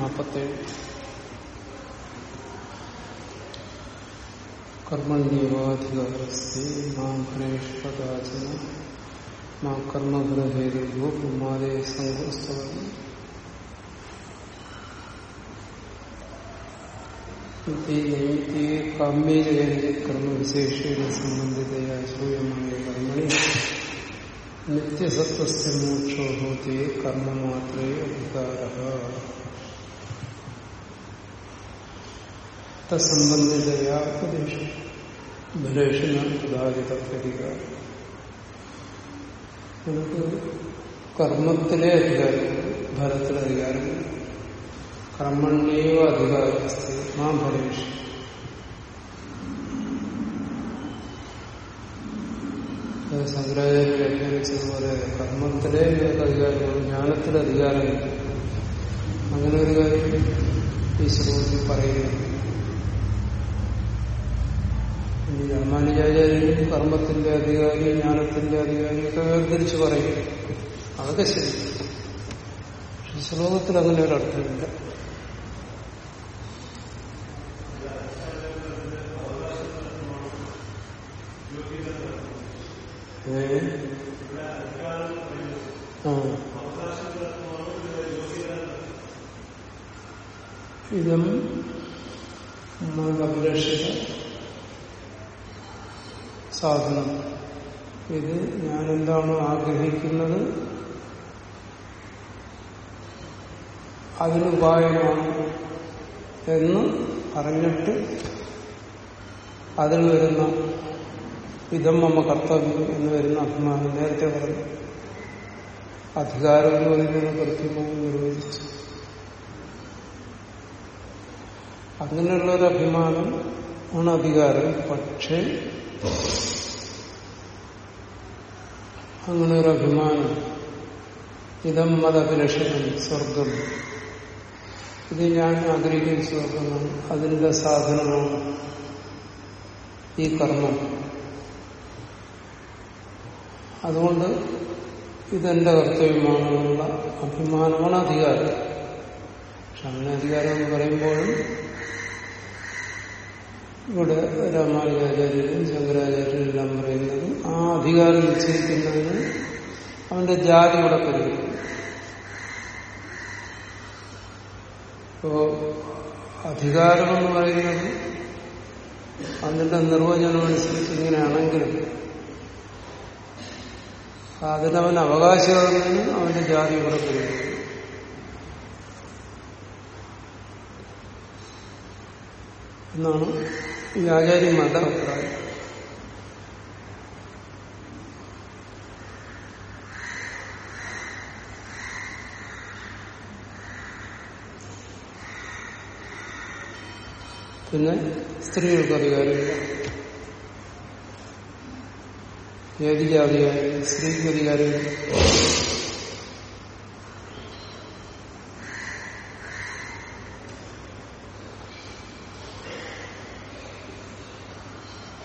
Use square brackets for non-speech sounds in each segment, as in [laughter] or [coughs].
നാൽപ്പത്തേഴ് കർമ്മണ്യവാധികാരസ്തി മാം ഫലേഷ്പദാചന മാ കർമ്മഫലഹേതുഭൂ മാതേ സങ്കോസ്തവം കർമ്മവിശേഷയുടെ സംബന്ധിതയാ ശ്രൂയമായ കർമ്മണി നിത്യസത്വസ്യ മോക്ഷോ ഹോതി കർമ്മമാത്രേ അധികാര തസംബന്ധിതയാ ഉപദേശം ബലേഷന ഉദാരിതത്വധികാരം നമുക്ക് കർമ്മത്തിലെ അധികാരമുണ്ട് ഫലത്തിലെ അധികാരമുണ്ട് കർമ്മണ്യേവ അധികാരസ്ഥ മാ ഫലേഷ് ശങ്കരാചാര്യ വ്യാഖ്യാനിച്ചതുപോലെ കർമ്മത്തിലെ നിങ്ങൾക്ക് അധികാരമാണ് ജ്ഞാനത്തിലെ അധികാരമില്ല അങ്ങനെ ഒരു കാര്യം ഈ ശ്ലോകത്തിൽ പറയുന്നു ഇനി രാമാനുജാചാര്യനും കർമ്മത്തിന്റെ അധികാരി ജ്ഞാനത്തിന്റെ അധികാരി ഒക്കെ വേർതിരിച്ച് പറയും. അതൊക്കെ ശരി. പക്ഷെ ശ്ലോകത്തിൽ അങ്ങനെ ഒരു അർത്ഥമില്ല. ഇതും അഭിലഷിത സാധനം. ഇത് ഞാൻ എന്താണോ ആഗ്രഹിക്കുന്നത് അതിനുപായമാണ് എന്ന് പറഞ്ഞിട്ട് അതിൽ വരുന്ന ഇതം മമ്മ കർത്തവ്യം എന്ന് വരുന്ന അഭിമാനം. നേരത്തെ പറഞ്ഞു അധികാരം എന്ന് പറയുന്നത് കൃത്യമായി നിർവഹിച്ചു അങ്ങനെയുള്ള ഒരു അഭിമാനം ആണ് അധികാരം. പക്ഷേ അങ്ങനെ ഒരു അഭിമാനം ഇതം മതഭിലഷണം സ്വർഗം. ഇത് ഞാൻ ആഗ്രഹിക്കുന്ന സ്വർഗമാണ് അതിന്റെ സാധനമാണ് ഈ കർമ്മം. അതുകൊണ്ട് ഇതെന്റെ കർത്തവ്യമാണെന്നുള്ള അഭിമാനമാണ് അധികാരം. പക്ഷെ അങ്ങനെ അധികാരം എന്ന് പറയുമ്പോഴും ഇവിടെ രാമാനുജാചാര്യരും ശങ്കരാചാര്യരും എല്ലാം പറയുന്നത് ആ അധികാരം നിശ്ചയിക്കുന്നതിന് അവന്റെ ജാതി ഇവിടെ പരിഗണിക്കും. ഇപ്പോ അധികാരമെന്ന് പറയുന്നത് അതിന്റെ നിർവചനം അനുസരിച്ച് ഇങ്ങനെയാണെങ്കിലും അതിനവൻ അവകാശമാകുന്നതിന് അവന്റെ ജാതി ഇവിടെ പരിഗണിക്കും. എന്നാണ് ഈ ആചാര്യന്മാരുടെ അഭിപ്രായം പിന്നെ സ്ത്രീകൾക്ക് അധികാരമില്ല. ഏത് ജാതിയായാലും സ്ത്രീക്ക് അധികാരമില്ല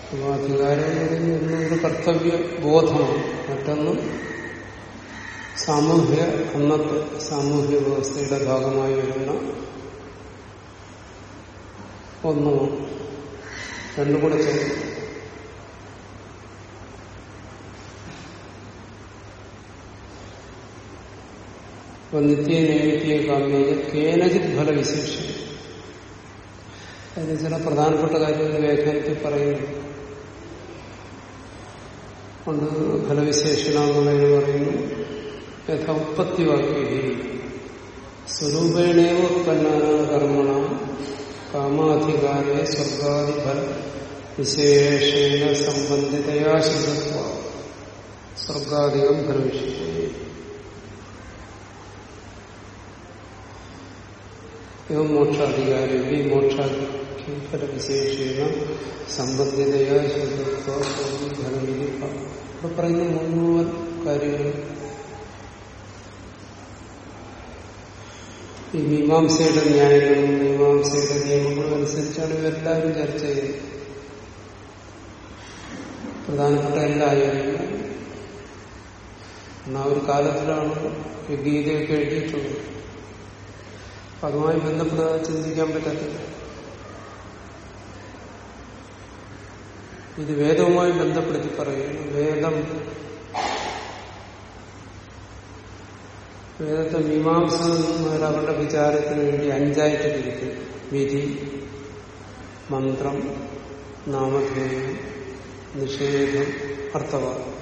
അപ്പോൾ അധികാരം എന്ന് പറയുന്നത് ഒന്ന് ഒരു കർത്തവ്യ ബോധമാണ്. മറ്റൊന്ന് സാമൂഹ്യ അന്നത്തെ സാമൂഹ്യ വ്യവസ്ഥയുടെ ഭാഗമായി വരുന്ന ഒന്നുമാണ്. രണ്ടും കൂടെ ചേർന്ന് അപ്പൊ നിത്യ നൈമിത്യ കാമ്യ കേനജിത് ഫലവിശേഷം. അതിന് ചില പ്രധാനപ്പെട്ട കാര്യങ്ങൾ വ്യാഖ്യാനത്തിൽ പറയുന്നു കൊണ്ട് ഫലവിശേഷണമെന്നുള്ളതിന് പറയുന്നു യഥ ഉത്പത്തിവാക്യ സ്വരൂപേണേവ ഉത്പന്നാനാണ് കർമ്മണ കാമാധികാരെ സ്വർഗാദിഫല വിശേഷേണ സംബന്ധിതയാ ശുദ്ധത്വ സ്വർഗാധികം ഫലവിശേഷ ഇവ മോക്ഷാധികാരി ഈ മോക്ഷാധിഫലവിശേഷേണ സംബന്ധിതയാ ശുദ്ധത്വ ഫലമിതി ഇവിടെ പറയുന്ന മുഴുവൻ കാര്യങ്ങൾ. ഈ മീമാംസയുടെ ന്യായങ്ങളും മീമാംസയുടെ നിയമങ്ങളും അനുസരിച്ചാണ് ഇവരെല്ലാവരും ചർച്ച ചെയ്യുന്നത് പ്രധാനപ്പെട്ട എല്ലാ കാരണം ആ ഒരു കാലത്തിലാണ് ഗീതയൊക്കെ എഴുതിയിട്ടുള്ളത്. അതുമായി ബന്ധപ്പെടാതെ ചിന്തിക്കാൻ പറ്റത്തില്ല ഇത് വേദവുമായി ബന്ധപ്പെടുത്തി പറയുന്നു വേദം. വേദത്തെ മീമാംസകന്മാർ അവരുടെ വിചാരത്തിന് വേണ്ടി അഞ്ചായിട്ട് തിരിക്കും വിധി മന്ത്രം നാമധേയം നിഷേധം അർത്ഥവാദം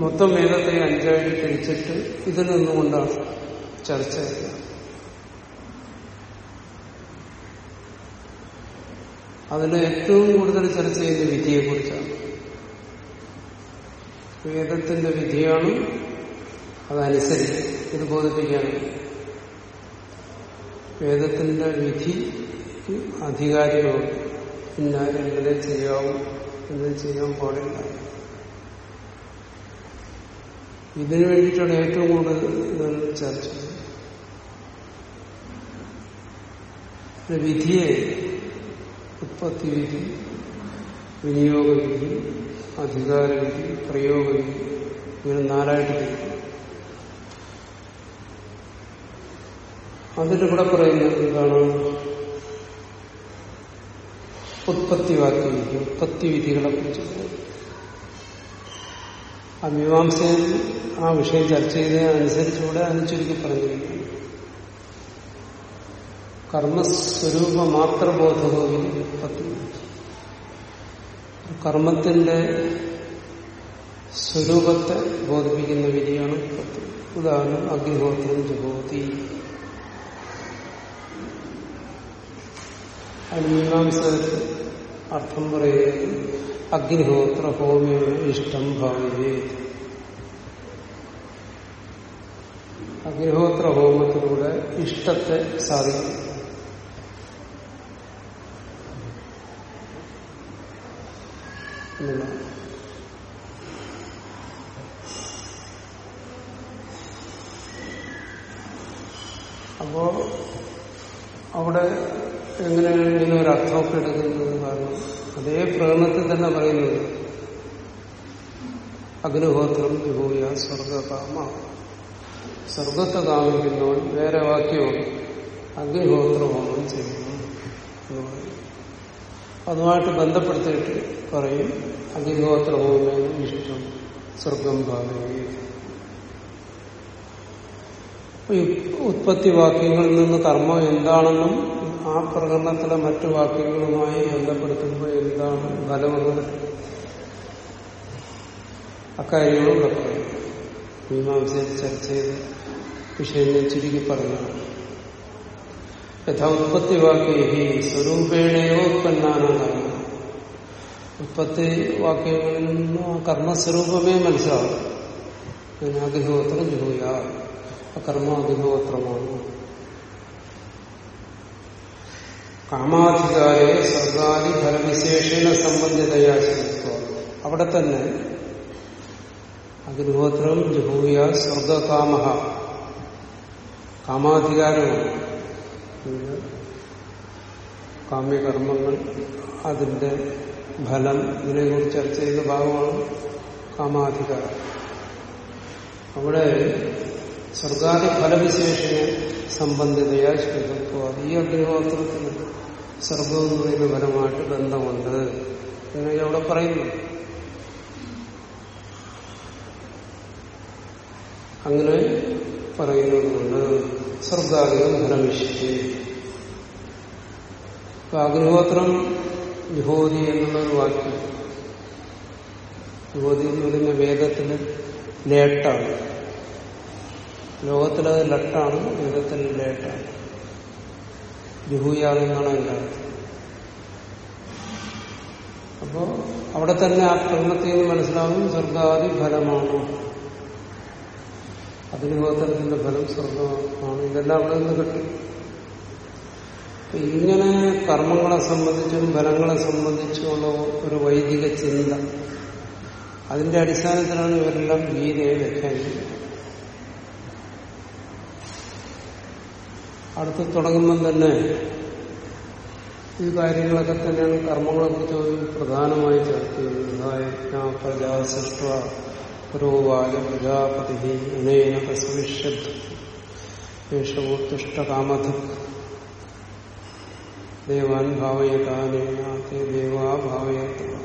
മൊത്തം വേദത്തെ അഞ്ചായിട്ട് തിരിച്ചിട്ട് ഇതിൽ നിന്നുകൊണ്ടാണ് ചർച്ച ചെയ്യുന്നത്. അതിൽ ഏറ്റവും കൂടുതൽ ചർച്ച ചെയ്യുന്ന വിധിയെക്കുറിച്ചാണ്. വേദത്തിന്റെ വിധിയാണ് അതനുസരിച്ച് ഇത് ബോധിപ്പിക്കാൻ വേദത്തിന്റെ വിധി അധികാരികളുണ്ട് ഇന്നാലും ഇങ്ങനെ ചെയ്യാവും എന്ന് ചെയ്യാൻ പാടില്ല. ഇതിനു വേണ്ടിയിട്ടാണ് ഏറ്റവും കൂടുതൽ ചർച്ച വിധിയെ ഉത്പത്തി വിനിയോഗവിധി വിനിയോഗ പ്രയോഗവിധി ഇങ്ങനെ നാലായിട്ട് തിരിക്കും അതിലിവിടെ പറയുന്നത് എന്താണ്? ഉത്പത്തി വാക്യ വിധി ഉത്പത്തി വിധികളെ കുറിച്ച്. ആ മീമാംസയിൽ ആ വിഷയം ചർച്ച ചെയ്തതിനനുസരിച്ചുകൂടെ അതിന് ചുരുക്കി പറഞ്ഞിരിക്കുന്നു. കർമ്മസ്വരൂപ മാത്രബോധവും ഉത്പത്തി കർമ്മത്തിന്റെ സ്വരൂപത്തെ ബോധിപ്പിക്കുന്ന വിധിയാണ് ഉത്പത്തി ഉദാഹരണം അഗ്നിഹോത്രം ജുഹോതി മീമാംസത്തിൽ അർത്ഥം പറയുന്നത് അഗ്നിഹോത്ര ഹോമിയോ ഇഷ്ടം ഭാവിയേ അഗ്നിഹോത്ര ഹോമത്തിലൂടെ ഇഷ്ടത്തെ സാധിക്കും. എന്നുള്ളതാണ് അപ്പോ അവിടെ എങ്ങനെയാണ് ഒരു അർത്ഥമൊക്കെ എടുക്കുന്നത് കാരണം അതേ പ്രകടനത്തിൽ തന്നെ പറയുന്നത്. അഗ്നിഹോത്രം വിഭൂയ സ്വർഗകാമ. സ്വർഗത്തെ കാമിക്കുന്നവൻ വേറെ വാക്യവും അഗ്നിഹോത്രമാണ് ചെയ്യുന്നു എന്ന് പറയും അതുമായിട്ട് ബന്ധപ്പെടുത്തിയിട്ട് പറയും അഗ്നിഹോത്രഹോമേന ഇഷ്ടം സ്വർഗം ഭാവി. ഉത്പത്തി വാക്യങ്ങളിൽ നിന്ന് കർമ്മം എന്താണെന്നും ആ പ്രകടനത്തിലെ മറ്റു വാക്യങ്ങളുമായി ബന്ധപ്പെടുത്തുമ്പോൾ എന്താണ് ഫലമെന്നത്? അക്കാര്യങ്ങളും ഇവിടെ മീമാംസയിൽ ചർച്ച ചെയ്ത് വിഷയങ്ങൾ ചുരുക്കി പറഞ്ഞതാണ് യഥാ ഉത്പത്തി വാക്യേ സ്വരൂപേണയോ ഉത്പന്നാന കർമ്മ ഉത്പത്തി വാക്യങ്ങളിൽ നിന്നും ആ കർമ്മസ്വരൂപമേ മനസ്സിലാവും. പിന്നെ അഗ്നിഹോത്രം ജൂയ കർമ്മ അഗ്നിഹോത്രമാണ് കാമാധികാരെ സർഗാദി ഫലവിശേഷണ സംബന്ധിതയാ അവിടെ തന്നെ അഗ്നിഹോത്രം ജുഹൂയ സ്വർഗകാമ കാമാധികാരമാണ്. കാമ്യകർമ്മങ്ങൾ അതിന്റെ ഫലം ഇതിനെക്കുറിച്ച് ചർച്ച ചെയ്ത ഭാഗമാണ് കാമാധികാരം. അവിടെ സ്വർഗാദി ഫലവിശേഷണ സംബന്ധിതയാ ശ്രുതത്വം ഈ അഗ്നിഹോത്രത്തിന് സർഗം എന്ന് പറയുന്ന ഫലമായിട്ട് ബന്ധമുണ്ട്. എന്ന് അവിടെ പറയുന്നു. അങ്ങനെ പറയുന്നതുകൊണ്ട് സ്വർഗാദികം ഫലമിഷ്ടി അഗ്രഹോത്രം വിഭൂതി എന്നുള്ളൊരു വാക്യം. വിഭൂതി എന്ന് പറയുന്ന വേദത്തിന് ലേട്ടാണ്. ലോകത്തിലത് ലട്ടാണ് വേദത്തിൽ ലേട്ടാണ്. എന്റെ അർത്ഥം. അപ്പോ അവിടെ തന്നെ ആ പ്രകടനത്തിൽ നിന്ന് മനസ്സിലാവും സ്വർഗാദി ഫലമാണ് അഗ്നിഹോത്രത്തിന്റെ ഫലം സ്വർഗമാണ്. ഇതെല്ലാം അവിടെ നിന്ന് കിട്ടും. ഇങ്ങനെ കർമ്മങ്ങളെ സംബന്ധിച്ചും ഫലങ്ങളെ സംബന്ധിച്ചുമുള്ള ഒരു വൈദിക ചിന്ത. അതിന്റെ അടിസ്ഥാനത്തിലാണ് ഇവരെല്ലാം ഗീതയെ വ്യാഖ്യാനിക്കുന്നത്. അടുത്ത് തുടങ്ങുമ്പം തന്നെ ഈ കാര്യങ്ങളൊക്കെ തന്നെയാണ് കർമ്മങ്ങളെ കുറിച്ച് പ്രധാനമായി ചർച്ച ചെയ്യുന്നത്. പ്രജാ പുരോവായ പ്രജാപതി അനേന പ്രസവിഷ്യത്. േഷോത്തുഷ്ടകാമധ ദേവാൻ ഭാവയതാനേന തേ ദേവാ ഭാവയത.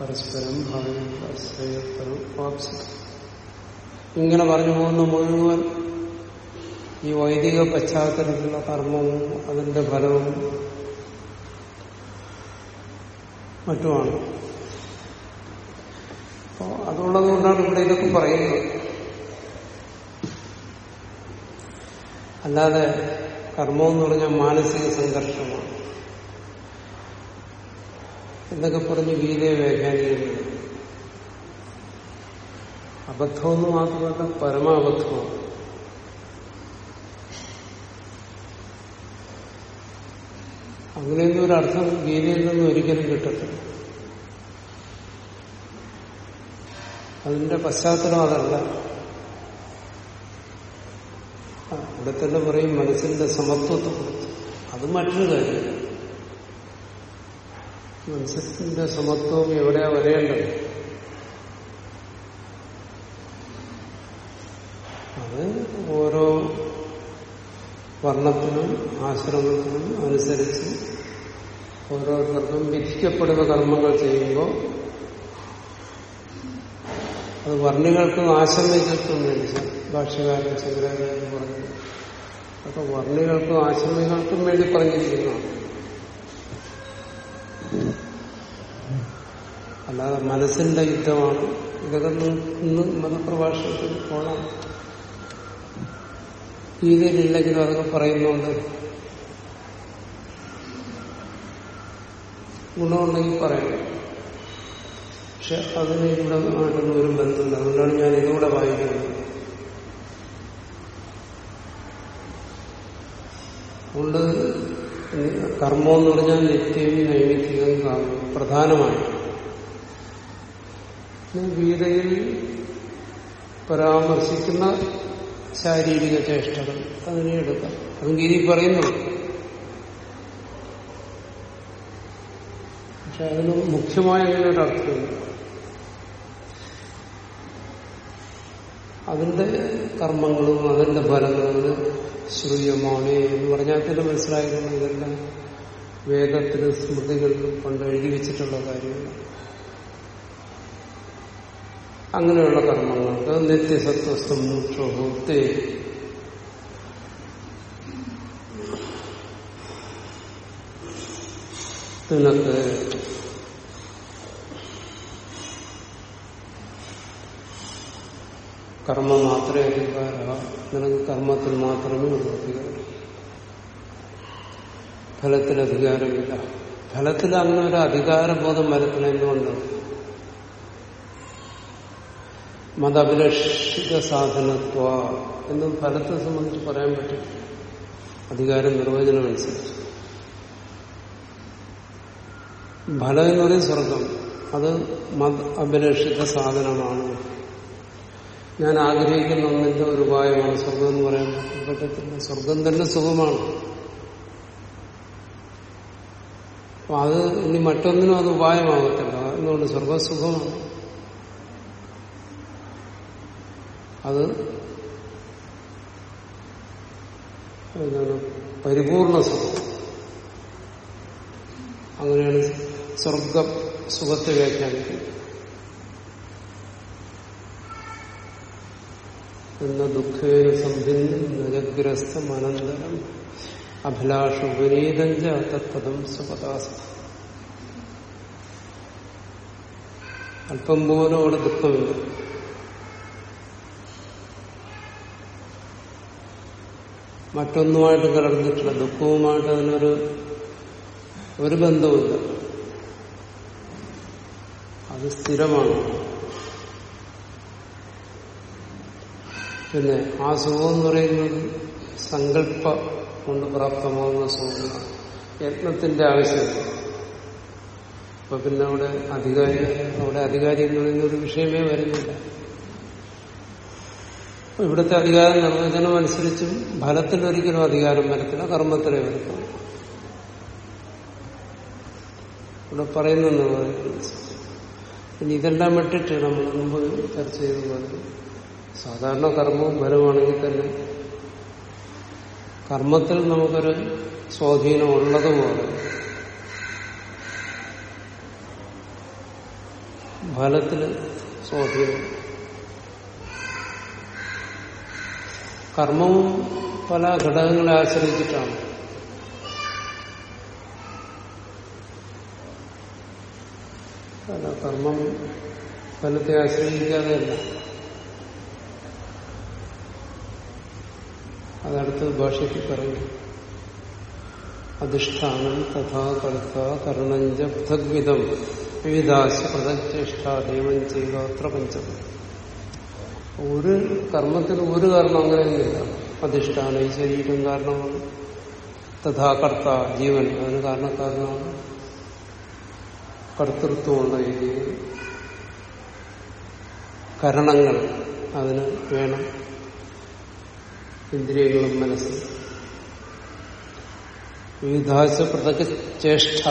പരസ്പരം ഭാവയത്തരം വാപ്സിത ഇങ്ങനെ പറഞ്ഞു പോകുന്ന മുഴുവൻ ഈ വൈദിക പശ്ചാത്തലത്തിലുള്ള കർമ്മവും അതിന്റെ ഫലവും മറ്റുമാണ്. അപ്പോ അതുള്ളത് കൊണ്ടാണ് ഇവിടെ ഇതൊക്കെ പറയുന്നത്. അല്ലാതെ കർമ്മം എന്ന് പറഞ്ഞാൽ മാനസിക സംഘർഷമാണ്. എന്നൊക്കെ പറഞ്ഞ് ഗീതയെ വ്യാഖ്യാനിക്കുന്നത് അബദ്ധമെന്ന് മാത്രമല്ല പരമാബദ്ധമാണ്. അങ്ങനെയൊന്നും ഒരു അർത്ഥം ഗീതയിൽ നിന്നും ഒരിക്കലും കിട്ടത്തില്ല. അതിന്റെ പശ്ചാത്തലം അതല്ല. ഇവിടെ തന്നെ പറയും മനസ്സിന്റെ സമത്വത്തെ കുറിച്ച് അത് മറ്റൊരു കാര്യം. മനസ്സിന്റെ സമത്വം എവിടെയാ വരേണ്ടത്? അത് ഓരോ വർണത്തിനും ആശ്രമത്തിനും അനുസരിച്ച് ഓരോരുത്തർക്കും വിധിക്കപ്പെടുന്ന കർമ്മങ്ങൾ ചെയ്യുമ്പോൾ അത് വർണികൾക്ക് ആശ്രമികൾക്കും വേണ്ടി ഭാഷകാരൻ ശങ്കരാചാര്യ പറഞ്ഞു. അപ്പൊ വർണികൾക്കും ആശ്രമികൾക്കും വേണ്ടി പറഞ്ഞിരിക്കുന്നതാണ് അല്ലാതെ മനസ്സിന്റെ യുദ്ധമാണ്. ഇതൊക്കെ ഇന്ന് മതപ്രഭാഷണത്തിൽ പോകണം രീതിയിലില്ലെങ്കിലും അതൊക്കെ പറയുന്നുണ്ട്. ഗുണമുണ്ടെങ്കിൽ പറയണം. പക്ഷെ അതിന് ഇവിടെ ആയിട്ടൊന്നും ഒരു ബന്ധമില്ല. അതുകൊണ്ടാണ് ഞാൻ ഇതുകൂടെ വായിക്കുന്നത്. അതുകൊണ്ട് കർമ്മം എന്ന് പറഞ്ഞാൽ നിത്യവും നൈമിത്തികം പ്രധാനമായി. ഗീതയിൽ പരാമർശിക്കുന്ന ശാരീരിക ചേഷ്ടകൾ അതിനെ എടുക്കാം. അതും ഗീതി പറയുന്നു. പക്ഷെ അതിന് മുഖ്യമായ അങ്ങനെ അതിന്റെ കർമ്മങ്ങളും അതിന്റെ ഫലങ്ങളും ശ്രൂയമാണ് എന്ന് പറഞ്ഞാൽ തന്നെ മനസ്സിലായിരുന്നു ഇതെല്ലാം വേദത്തിലും സ്മൃതികളിലും പണ്ട് എഴുതി വെച്ചിട്ടുള്ള കാര്യങ്ങൾ. അങ്ങനെയുള്ള കർമ്മങ്ങൾക്ക് നിത്യസത്വസ്ഥം മോക്ഷോഹത്തെ നിനക്ക് കർമ്മ മാത്രമേ അധികാര നിനക്ക് കർമ്മത്തിൽ മാത്രമേ ഉള്ളൂ അധികാരം. ഫലത്തിൽ അധികാരമില്ല. ഫലത്തിൽ അങ്ങനെ ഒരു അധികാരബോധം വരത്തില്ല എന്തുകൊണ്ട്? മതഭിലഷിത സാധനത്വ എന്നും ഫലത്തെ സംബന്ധിച്ച് പറയാൻ പറ്റും അധികാരം നിർവചനം അനുസരിച്ച് ഫലം എന്ന് പറയുന്നത് സ്വർഗം. അത് മത അഭിലഷിത സാധനമാണ്. ഞാൻ ആഗ്രഹിക്കുന്ന ഒന്നിന്റെ ഒരു ഉപായമാണ് സ്വർഗം എന്ന് പറയാൻ പറ്റത്തില്ല സ്വർഗം തന്നെ സുഖമാണ്. അപ്പൊ അത് ഇനി മറ്റൊന്നിനും അത് ഉപായമാകത്തില്ല. എന്തുകൊണ്ട് സ്വർഗസുഖമാണ് അത് പരിപൂർണ സുഖം. അങ്ങനെയാണ് സ്വർഗ സുഖത്തെ വ്യാഖ്യാനിക്കുന്നത്. എന്ന ദുഃഖേന സന്ധിന്യം നജഗ്രസ്തം അനന്തരം ഉപരീതം തത്പദം സുപദാസ അല്പം പോലും അവിടെ ദുഃഖമില്ല. മറ്റൊന്നുമായിട്ട് കലർന്നിട്ടില്ല ദുഃഖവുമായിട്ട് അതിനൊരു ഒരു ബന്ധവുമില്ല. അത് സ്ഥിരമാണ്. പിന്നെ ആ സുഖം എന്ന് പറയുന്നത് സങ്കല്പ കൊണ്ട് പ്രാപ്തമാകുന്ന സുഖമാണ് യത്നത്തിന്റെ ആവശ്യമില്ല അപ്പൊ പിന്നെ അവിടെ അധികാരി അവിടെ അധികാരി എന്ന് പറയുന്ന ഒരു വിഷയമേ വരുന്നില്ല. ഇവിടുത്തെ അധികാരം നിർവചനം അനുസരിച്ചും ഫലത്തിൽ ഒരിക്കലും അധികാരം വരത്തില്ല കർമ്മത്തിലേ വരത്തുള്ളൂ. ഇവിടെ പറയുന്ന ഇനി ഇതെല്ലാം വിട്ടിട്ട് നമ്മൾ മുമ്പ് ചർച്ച ചെയ്തതുപോലെ സാധാരണ കർമ്മവും ഫലമാണെങ്കിൽ തന്നെ കർമ്മത്തിൽ നമുക്കൊരു സ്വാധീനം ഉള്ളതുപോലെ ഫലത്തിൽ സ്വാധീനം. കർമ്മവും പല ഘടകങ്ങളെ ആശ്രയിച്ചിട്ടാണ്. കർമ്മം ഫലത്തെ ആശ്രയിക്കാതെയല്ല. അതടുത്ത് ഭാഷയ്ക്ക് പറയും അധിഷ്ഠാനം തഥാ കർത്ത കർണഞ്ച പൃഥഗ്വിധം വിവിധാശ പ്രതചേഷ്ട ദൈവം ചെയ്യുക അത്ര പഞ്ചം. ഒരു കർമ്മത്തിന് ഒരു കാരണം അങ്ങനെയൊന്നുമില്ല. അധിഷ്ഠാനം ഈ ശരീരം കാരണമാണ്. തഥാ കർത്ത ജീവൻ അതിന് കാരണക്കാരനാണ്. കർത്തൃത്വമുള്ള രീതിയിൽ കരണങ്ങൾ അതിന് വേണം. ഇന്ദ്രിയങ്ങളും മനസ്സും. വിവിധാശ പൃഥക് ചേഷ്ട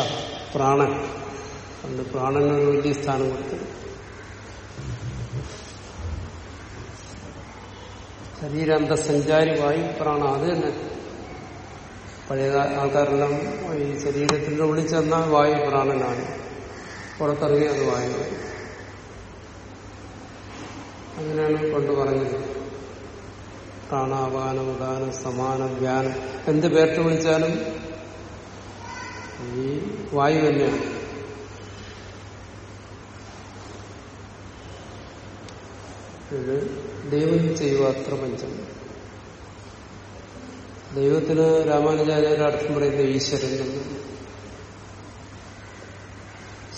പ്രാണൻ. അതുകൊണ്ട് പ്രാണനൊരു വലിയ സ്ഥാനം കൊടുത്തു. ശരീരാന്തസഞ്ചാരി വായു പ്രാണ അത് തന്നെ. പഴയ ആൾക്കാരെല്ലാം ഈ ശരീരത്തിന്റെ ഉള്ളിൽ വായു പ്രാണനാണ്. പുറത്തിറങ്ങി അത് വായു. അങ്ങനെയാണ് കൊണ്ട് പറഞ്ഞത്. പ്രാണാപാനം ഉദാനം സമാനം വ്യാനം എന്ത് പേർട്ട് വിളിച്ചാലും ഈ വായു തന്നെയാണ്. ഇത് ദൈവം ചെയ്യുക അത്ര പഞ്ചം. ദൈവത്തിന് രാമാനുചാര്യരുടെ അർത്ഥം പറയുന്നത് ഈശ്വരൻ എന്ന്.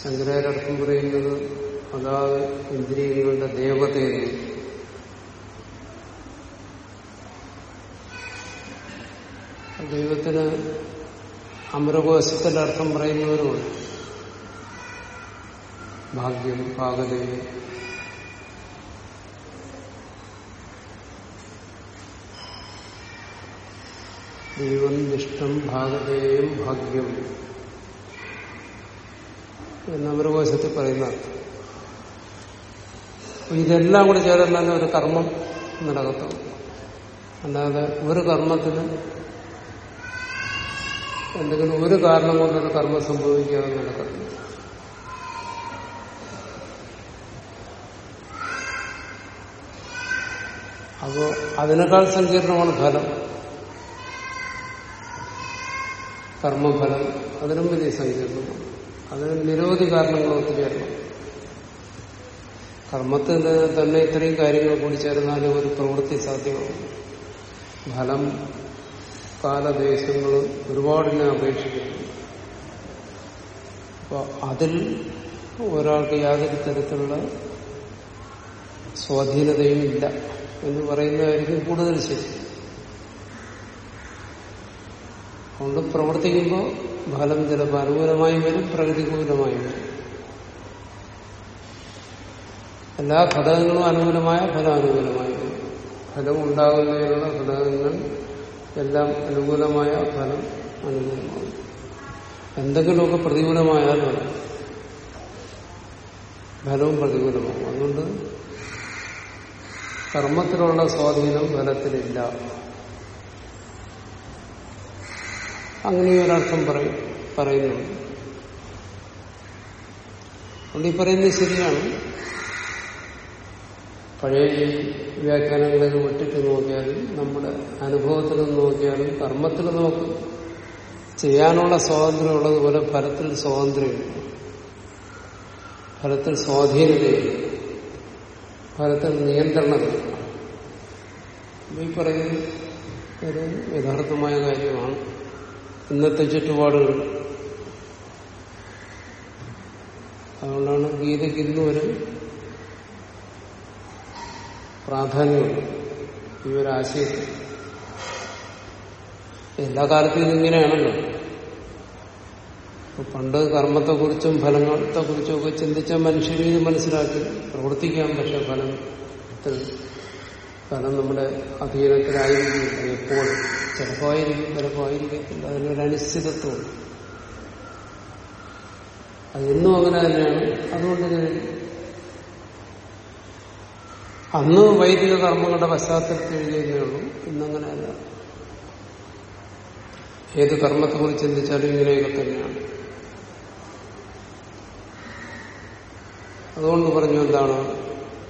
ശങ്കരാചാര്യ പറയുന്നത് അതാ ഇന്ദ്രിയങ്ങളുടെ ദേവതയെന്ന്. ദൈവത്തിന് അമരകോശത്തിന്റെ അർത്ഥം പറയുന്നവരുമാണ് ഭാഗ്യം പാകദേവി ദൈവം നിഷ്ഠം ഭാഗതേയം ഭാഗ്യം. എന്ന് അമരകോശത്തിൽ പറയുന്ന ഇതെല്ലാം കൂടി ചേർന്നാണ് ഒരു കർമ്മം നടക്കത്തുള്ളൂ. അല്ലാതെ ഒരു കർമ്മത്തിന് എന്തെങ്കിലും ഒരു കാരണം കൊണ്ടൊരു കർമ്മം സംഭവിക്കാതെ നടക്കത്തില്ല അപ്പോ അതിനേക്കാൾ സങ്കീർണമാണ് ഫലം. കർമ്മഫലം അതിനും വലിയ സങ്കീർണമാണ്. അതിന് നിരവധി കാരണങ്ങൾ. ഒത്തുചേരണം കർമ്മത്തിൽ തന്നെ ഇത്രയും കാര്യങ്ങൾ കൂടി ചേർന്നാലും ഒരു പ്രവൃത്തി സാധ്യമാകും. ഫലം കാലദേശങ്ങൾ ഒരുപാടിനെ അപേക്ഷിക്കുന്നു അപ്പൊ അതിൽ ഒരാൾക്ക് യാതൊരു തരത്തിലുള്ള സ്വാധീനതയും ഇല്ല എന്ന് പറയുന്നതായിരിക്കും കൂടുതൽ ശരി. അതുകൊണ്ട് പ്രവർത്തിക്കുമ്പോൾ ഫലം ചിലപ്പോൾ അനുകൂലമായി വരും പ്രകൃതികൂലമായി വരും. എല്ലാ ഘടകങ്ങളും അനുകൂലമായ ഫലം അനുകൂലമായി വരും. ഫലം ഉണ്ടാകുന്നതിനുള്ള ഘടകങ്ങൾ എല്ലാം അനുകൂലമായ ഫലം അനുകൂലമാകും എന്തെങ്കിലുമൊക്കെ പ്രതികൂലമായാൽ ഫലം ഫലവും പ്രതികൂലമാകും അതുകൊണ്ട് കർമ്മത്തിലുള്ള സ്വാധീനം ഫലത്തിലില്ല. അങ്ങനെ ഒരർത്ഥം പറയും പറയുന്നുണ്ട്. അതുകൊണ്ട് ഈ പറയുന്നത് ശരിയാണ്. പഴയ വ്യാഖ്യാനങ്ങളൊക്കെ വിട്ടിട്ട് നോക്കിയാലും നമ്മുടെ അനുഭവത്തിൽ നോക്കിയാലും കർമ്മത്തിൽ നോക്കും. ചെയ്യാനുള്ള സ്വാതന്ത്ര്യം ഉള്ളതുപോലെ ഫലത്തിൽ സ്വാതന്ത്ര്യമില്ല ഫലത്തിൽ സ്വാധീനതയില്ല ഫലത്തിൽ നിയന്ത്രണമില്ല ഈ പറയുന്നത് ഒരു യഥാർത്ഥമായ കാര്യമാണ് ഇന്നത്തെ ചുറ്റുപാടുകൾ. അതുകൊണ്ടാണ് ഗീതയ്ക്ക് ഇന്നും ഒരു പ്രാധാന്യമുണ്ട് ഈ ഒരു ആശയത്തിൽ എല്ലാ കാലത്തും ഇതിങ്ങനെയാണല്ലോ പണ്ട് കർമ്മത്തെക്കുറിച്ചും ഫലങ്ങളെക്കുറിച്ചും ഒക്കെ ചിന്തിച്ച മനുഷ്യരും ഇത് മനസ്സിലാക്കി. പ്രവർത്തിക്കാം പക്ഷെ ഫലം. ഫലം നമ്മുടെ അധീനത്തിലായിരിക്കില്ല എപ്പോഴും ചിലപ്പോൾ ആയിരിക്കും ചിലപ്പോൾ ആയിരിക്കത്തില്ല അതിനൊരു അതെന്നും അങ്ങനെ തന്നെയാണ്. അതുകൊണ്ട് അന്ന് വൈദിക കർമ്മങ്ങളുടെ പശ്ചാത്തലത്തിൽ എഴുതിയതേ ഉള്ളൂ ഇന്നങ്ങനെയല്ല. ഏത് കർമ്മത്തെ കുറിച്ച് ചിന്തിച്ചാലും ഇങ്ങനെയൊക്കെ തന്നെയാണ്. അതുകൊണ്ട് പറഞ്ഞു എന്താണ്?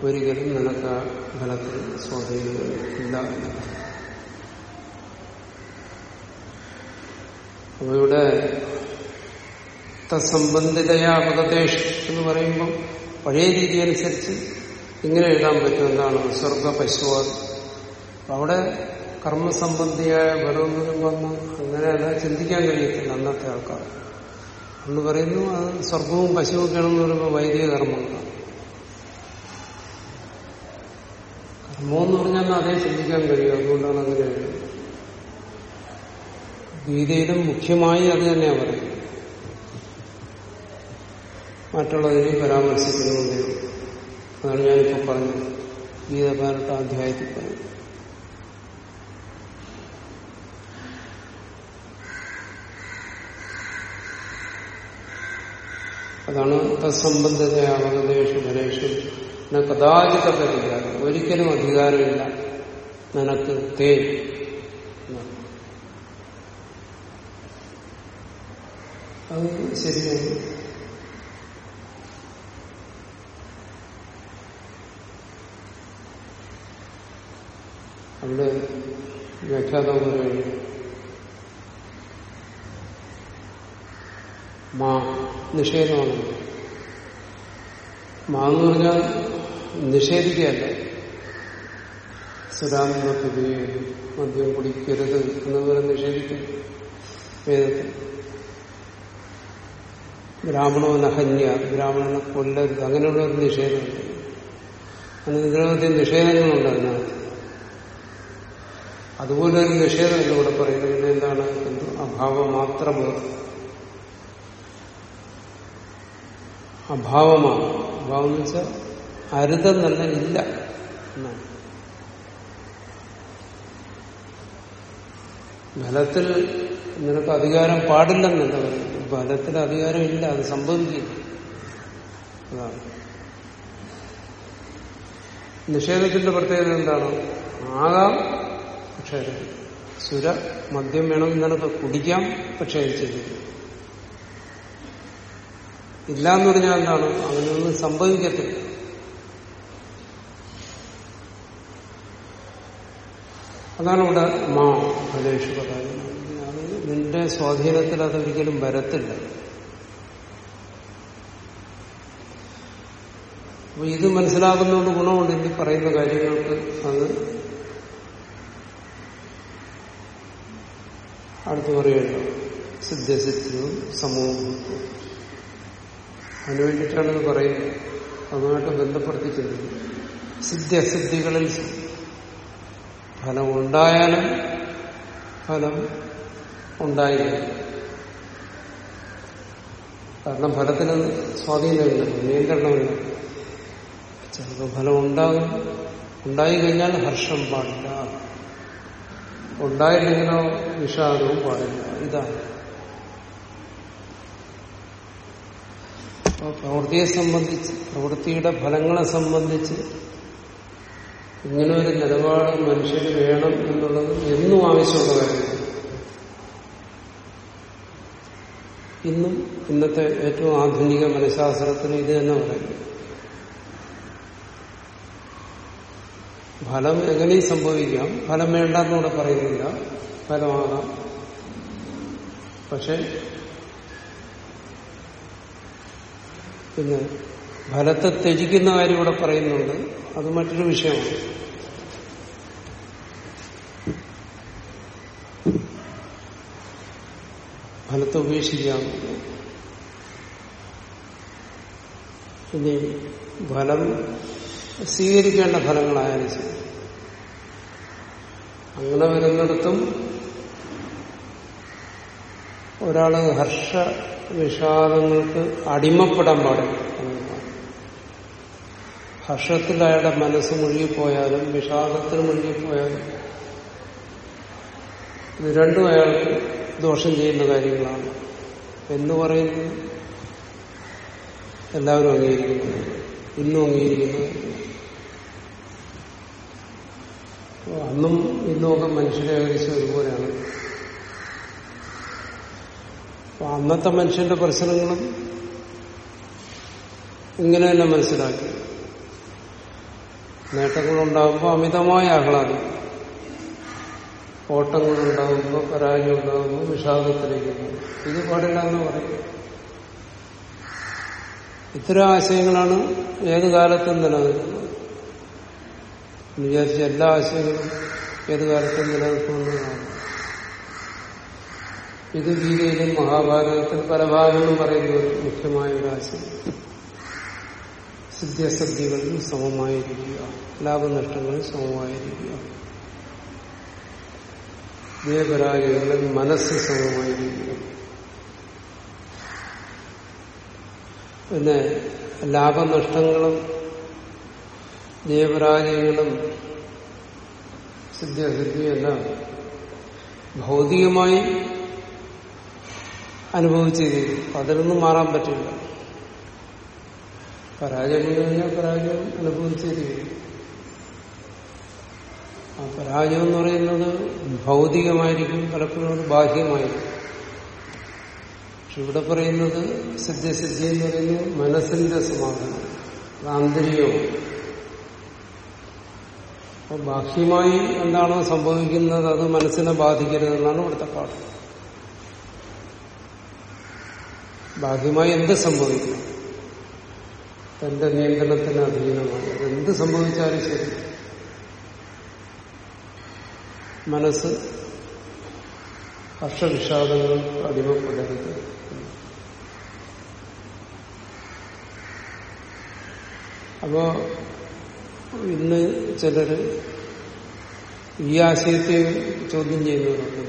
ഒരിക്കലും നിനക്ക് ഫലത്തിൽ സ്വാധീനം ഇല്ല അപ്പൊ ഇവിടെ തസംബന്ധിതയാ അപകദേശ് എന്ന് പറയുമ്പം പഴയ രീതി അനുസരിച്ച് ഇങ്ങനെ എഴുതാൻ പറ്റും. എന്താണ്? സ്വർഗ പശു അവിടെ കർമ്മസംബന്ധിയായ വേറൊന്നിനും വന്നു അങ്ങനെ അങ്ങനെയല്ല ചിന്തിക്കാൻ കഴിയത്തില്ല അന്നത്തെ ആൾക്കാർ. എന്ന് പറയുന്നു അത് സ്വർഗവും പശുവും ഒക്കെയാണെന്ന് പറയുമ്പോൾ വൈദിക കർമ്മങ്ങളാണ് കർമ്മമെന്ന് പറഞ്ഞാൽ അതേ ചിന്തിക്കാൻ കഴിയും. അതുകൊണ്ടാണ് അങ്ങനെ ഗീതയിലും മുഖ്യമായി അത് തന്നെയാണ് പറയുന്നത്. മറ്റുള്ളതിനെ പരാമർശിക്കുന്നുണ്ടേ അതാണ് ഞാനിപ്പോ പറഞ്ഞത് ഗീത പതിനെട്ടാം അധ്യായത്തിൽ പറഞ്ഞു. അതാണ് തത്സംബന്ധിതയാവകദേശു ധനേഷു കഥാചിത പരിഹാരം ഒരിക്കലും അധികാരമില്ല. നിനക്ക് തേ അത് ശരിയാണ് അവിടെ വ്യാഖ്യാതം പറയുന്നു മാ നിഷേധമാണ്. മാ എന്ന് പറഞ്ഞാൽ നിഷേധിക്കുകയല്ല. സുരാമത്തിന് മദ്യം കുടിക്കരുത് എന്നതുപോലെ നിഷേധിക്കും വേദത്തിൽ. ബ്രാഹ്മണോനഹന്യ ബ്രാഹ്മണനെ കൊല്ലരുത് അങ്ങനെയുള്ള ഒരു നിഷേധമുണ്ട്. അങ്ങനെ നിരവധി നിഷേധങ്ങളുണ്ട് അതിനകത്ത്. അതുപോലെ ഒരു നിഷേധമല്ല ഇവിടെ പറയുന്നത് പിന്നെ എന്താണ് എന്ത് അഭാവം മാത്രബോധം അഭാവമാണ്. അഭാവം എന്ന് വെച്ചാൽ അരുതം തന്നെ ഇല്ല എന്നാണ്. ബലത്തിൽ നിനക്ക് അധികാരം പാടില്ലെന്നല്ല പറയുന്നത്? ബലത്തിൽ അധികാരം ഇല്ല അത് സംഭവിക്കില്ല. അതാണ്. നിഷേധത്തിന്റെ പ്രത്യേകത എന്താണ്? ആകാം പക്ഷേ സുര മദ്യം വേണം നിനക്ക് കുടിക്കാം പക്ഷെ ചെയ്തില്ല ഇല്ല എന്ന് പറഞ്ഞാൽ എന്താണ്? അങ്ങനെയൊന്നും സംഭവിക്കത്തില്ല. അതാണ് ഇവിടെ മാ ഫലേഷു പറയുന്നത് നിന്റെ സ്വാധീനത്തിൽ അതൊരിക്കലും വരത്തില്ല. അപ്പൊ ഇത് മനസ്സിലാക്കുന്നതുകൊണ്ട് ഗുണമുണ്ട്. ഇനി പറയുന്ന കാര്യങ്ങൾക്ക് അത് അടുത്ത് പറയുമല്ലോ സിദ്ധസിദ്ധവും വേണ്ടിയിട്ടാണ് ഇത് പറയുന്നത്. അതുമായിട്ട് ബന്ധപ്പെടുത്തി ചിന്തിക്കുന്നത് സിദ്ധ്യസിദ്ധികളിൽ ഫലം ഉണ്ടായാലും ഫലം ഉണ്ടായില്ല. കാരണം ഫലത്തിന് സ്വാധീനമില്ല നിയന്ത്രണമില്ല. ചിലപ്പോൾ ഫലം ഉണ്ടാകും ഉണ്ടായി കഴിഞ്ഞാൽ ഹർഷം പാടില്ല. ഉണ്ടായില്ലെങ്കിലോ വിഷാദവും പാടില്ല. ഇതാണ്. പ്രവൃത്തിയെ സംബന്ധിച്ച് പ്രവൃത്തിയുടെ ഫലങ്ങളെ സംബന്ധിച്ച് ഇങ്ങനെ ഒരു നിലപാട് മനുഷ്യന് വേണം എന്നുള്ളത് എന്നും ആവശ്യമുള്ള കാര്യമാണ്. ഇന്നും ഇന്നത്തെ ഏറ്റവും ആധുനിക മനഃശാസ്ത്രത്തിന് ഇത് തന്നെ പറയുന്നു. ഫലം എങ്ങനെയും സംഭവിക്കാം. ഫലം വേണ്ടെന്നൂടെ പറയുന്നില്ല. ഫലമാകാം പക്ഷെ പിന്നെ ഫലത്തെ ത്യജിക്കുന്ന കാര്യം ഇവിടെ പറയുന്നുണ്ട്. അത് മറ്റൊരു വിഷയമാണ്. ഫലത്തെ ഉപേക്ഷിക്കാം. ഇനി ഫലം സ്വീകരിക്കേണ്ട ഫലങ്ങളായാലും ശരി. അങ്ങനെ വരുന്നിടത്തും ഒരാൾ ഹർഷ വിഷാദങ്ങൾക്ക് അടിമപ്പെടാൻ പാടില്ല. ഹർഷത്തിൽ അയാളുടെ മനസ്സ് മുഴുകിപ്പോയാലും വിഷാദത്തിൽ മുഴുകിപ്പോയാലും ഇത് രണ്ടും അയാൾക്ക് ദോഷം ചെയ്യുന്ന കാര്യങ്ങളാണ്. എന്ന് പറയുന്നത് എല്ലാവരും അംഗീകരിക്കുന്നു. ഇന്നും അംഗീകരിക്കുന്നു അപ്പൊ അന്നും ഇന്നുമൊക്കെ മനുഷ്യരെ ഏകദേശം ഒരുപോലെയാണ്. അന്നത്തെ മനുഷ്യന്റെ പ്രശ്നങ്ങളും ഇങ്ങനെ തന്നെ മനസ്സിലാക്കി. നേട്ടങ്ങളുണ്ടാകുമ്പോൾ അമിതമായ ആഹ്ലാദം. ഓട്ടങ്ങളുണ്ടാകുമ്പോൾ പരാജയം ഉണ്ടാകുമ്പോൾ വിഷാദത്തിലേക്ക് ഇത് പാടില്ല എന്ന് പറയും. ഇത്തരം ആശയങ്ങളാണ് ഏത് കാലത്തും നിലനിൽക്കുന്നത്. വിചാരിച്ച എല്ലാ ആശയങ്ങളും ഏത് കാലത്തും നിലനിൽക്കുന്നതാണ്. ഇത് ഗീതയിലും മഹാഭാരതത്തിൽ പല ഭാഗങ്ങളും പറയുന്ന ഒരു മുഖ്യമായ ഒരു ആശയം. സിദ്ധ്യസദ്ധികളിൽ സമമായിരിക്കുക. ലാഭനഷ്ടങ്ങളിൽ സമമായിരിക്കുക. ജയപരാജയങ്ങളിൽ മനസ്സ് സമമായിരിക്കുക. പിന്നെ ലാഭനഷ്ടങ്ങളും ജയപരാജയങ്ങളും സിദ്ധ്യസിദ്ധിയെല്ലാം ഭൗതികമായി അനുഭവിച്ചു അതിലൊന്നും മാറാൻ പറ്റില്ല. പരാജയം എന്ന് കഴിഞ്ഞാൽ പരാജയം അനുഭവിച്ചു ആ പരാജയം എന്ന് പറയുന്നത് ഭൗതികമായിരിക്കും പലപ്പോഴും ബാഹ്യമായിരിക്കും. പക്ഷെ ഇവിടെ പറയുന്നത് സിദ്ധ്യസിദ്ധി എന്ന് പറയുന്നത് മനസ്സിന്റെ സമാധാനം അത് ആന്തരികവും. അപ്പൊ ബാഹ്യമായി എന്താണോ സംഭവിക്കുന്നത് അത് മനസ്സിനെ ബാധിക്കരുതെന്നാണ് ഇവിടുത്തെ പാഠം. ബാഹ്യമായി എന്ത് സംഭവിക്കും? തന്റെ നിയന്ത്രണത്തിന് അധീനമായി എന്ത് സംഭവിച്ചാലും ശരി. മനസ്സ് ഹർഷവിഷാദങ്ങൾ അടിമപ്പെടരുത്. അപ്പോ ഇന്ന് ചിലര് ഈ ആശയത്തെ ചോദ്യം ചെയ്യുന്നവരുണ്ട്.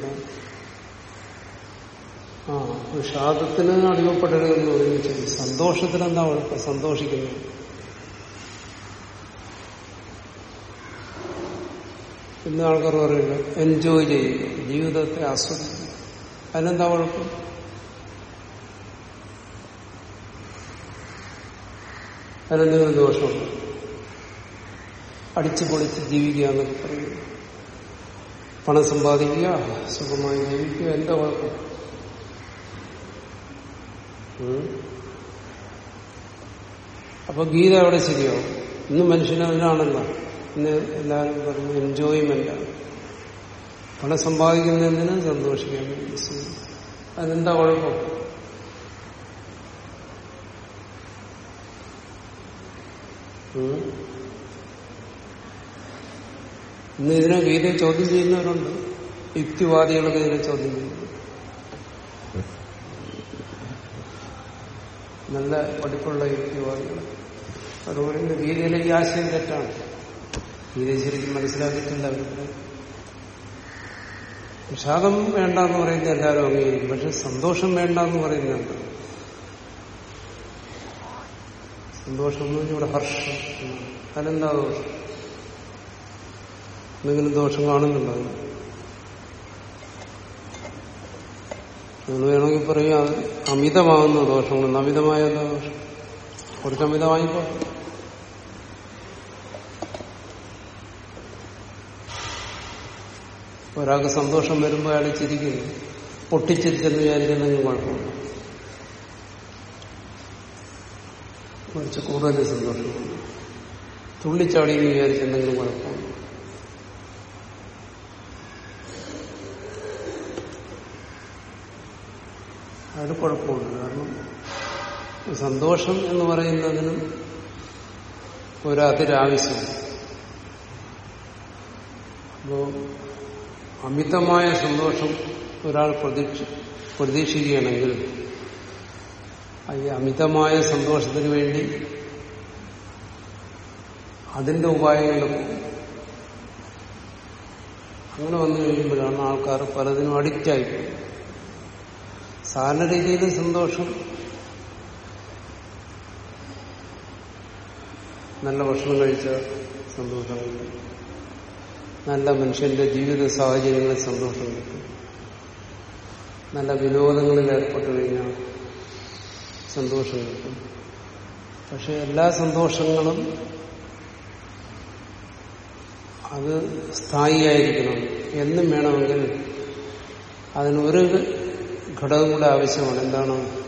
ആ വിഷാദത്തിന് അടിമപ്പെടരുതെന്ന് പറയുന്നത് ശരി സന്തോഷത്തിന് എന്താ കുഴപ്പം സന്തോഷിക്കുന്നത് ഇന്ന് ആൾക്കാർ പറയുന്നത് എൻജോയ് ചെയ്യുക. ജീവിതത്തെ ആസ്വദിക്കുക. അതിനെന്താ കുഴപ്പം അതിനെന്തെങ്കിലും ദോഷമുണ്ട് അടിച്ചു പൊളിച്ച് ജീവിക്കുക എന്നൊക്കെ പറയുന്നു. പണം സമ്പാദിക്കുക സുഖമായി ജീവിക്കുക എന്താ കുഴപ്പം അപ്പൊ ഗീത അവിടെ ശരിയോ ഇന്ന് മനുഷ്യനാണല്ല അതിനാണല്ലോ ഇന്ന് എല്ലാവരും പറഞ്ഞു എൻജോയ്മെന്റ് പണം സമ്പാദിക്കുന്നതിന് സന്തോഷിക്കാൻ അതെന്താ കുഴപ്പം? ഇന്ന് ഇതിനെ ഗീതയെ ചോദ്യം ചെയ്യുന്നവരുണ്ട്. യുക്തിവാദികളൊക്കെ ഇതിനെ ചോദ്യം ചെയ്യുന്നു. നല്ല പഠിപ്പുള്ള യുക്തിവാദികൾ. അതുപോലെ ഗീതയിലെ ഈ ആശയം തെറ്റാണ്. ഗീതയെ ശരിക്കും മനസ്സിലാക്കിയിട്ടില്ല അവരുടെ വിഷാദം വേണ്ട എന്ന് പറയുന്നത് എല്ലാവരും അംഗീകരിക്കും പക്ഷെ സന്തോഷം വേണ്ട എന്ന് പറയുന്നുണ്ട് സന്തോഷം എന്ന് ഇവിടെ ഹർഷം. അതിലെന്താ ദോഷം? എന്തെങ്കിലും ദോഷം കാണുന്നുണ്ടോ നിങ്ങൾ വേണമെങ്കിൽ പറയുക അത് അമിതമാകുന്ന ദോഷങ്ങളൊന്നും അമിതമായ എന്താ ദോഷം? കുറച്ച് അമിതമായിപ്പോ ഒരാൾക്ക് സന്തോഷം വരുമ്പോൾ അയാൾ ചിരിക്കുന്നു. പൊട്ടിച്ചിരിച്ചെന്ന് വിചാരിക്കുന്നെങ്കിൽ കുഴപ്പമില്ല കുറച്ച് കൂടുതൽ സന്തോഷം. തുള്ളിച്ചാടി എന്ന് വിചാരിച്ചെന്തെങ്കിലും കുഴപ്പമില്ല അത് കുഴപ്പമില്ല കാരണം സന്തോഷം എന്ന് പറയുന്നതിനും ഒരു അതിരാവശ്യമാണ് അപ്പോ അമിതമായ സന്തോഷം ഒരാൾ പ്രതീക്ഷ പ്രതീക്ഷിക്കുകയാണെങ്കിൽ ഈ അമിതമായ സന്തോഷത്തിന് വേണ്ടി അതിന്റെ ഉപായങ്ങളും അങ്ങനെ വന്നു കഴിയുമ്പോഴാണ് ആൾക്കാർ പലതിനും അഡിക്റ്റായി. സാധാരണ രീതിയിൽ സന്തോഷം നല്ല ഭക്ഷണം കഴിച്ച സന്തോഷം കിട്ടും നല്ല മനുഷ്യന്റെ ജീവിത സാഹചര്യങ്ങളിൽ സന്തോഷം കിട്ടും. നല്ല വിനോദങ്ങളിൽ ഏർപ്പെട്ടു കഴിഞ്ഞാൽ സന്തോഷം കിട്ടും. പക്ഷെ എല്ലാ സന്തോഷങ്ങളും അത് സ്ഥായിയായിരിക്കണം എന്നും വേണമെങ്കിൽ അതിനൊരു ഘടകം കൂടെ ആവശ്യമാണ്. എന്താണ്?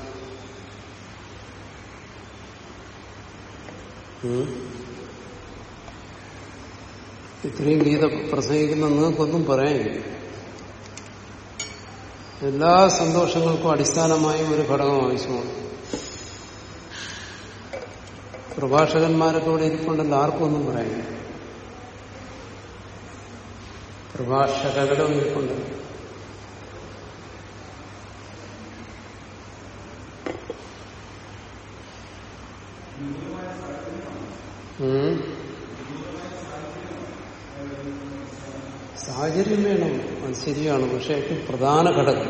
ഇത്രയും ഗീത പ്രസംഗിക്കുന്ന നിങ്ങൾക്കൊന്നും പറയാനില്ല. എല്ലാ സന്തോഷങ്ങൾക്കും അടിസ്ഥാനമായി ഒരു ഘടകം ആവശ്യമാണ്. പ്രഭാഷകന്മാരൊക്കെ ഇവിടെ ഇരിപ്പുണ്ടല്ലോ ആർക്കും ഒന്നും പറയാനില്ല പ്രഭാഷകരുടെ ഇരിപ്പുണ്ടല്ലോ ഉം. സാഹചര്യം വേണം അത് ശരിയാണ് പക്ഷെ ഏറ്റവും പ്രധാന ഘടകം.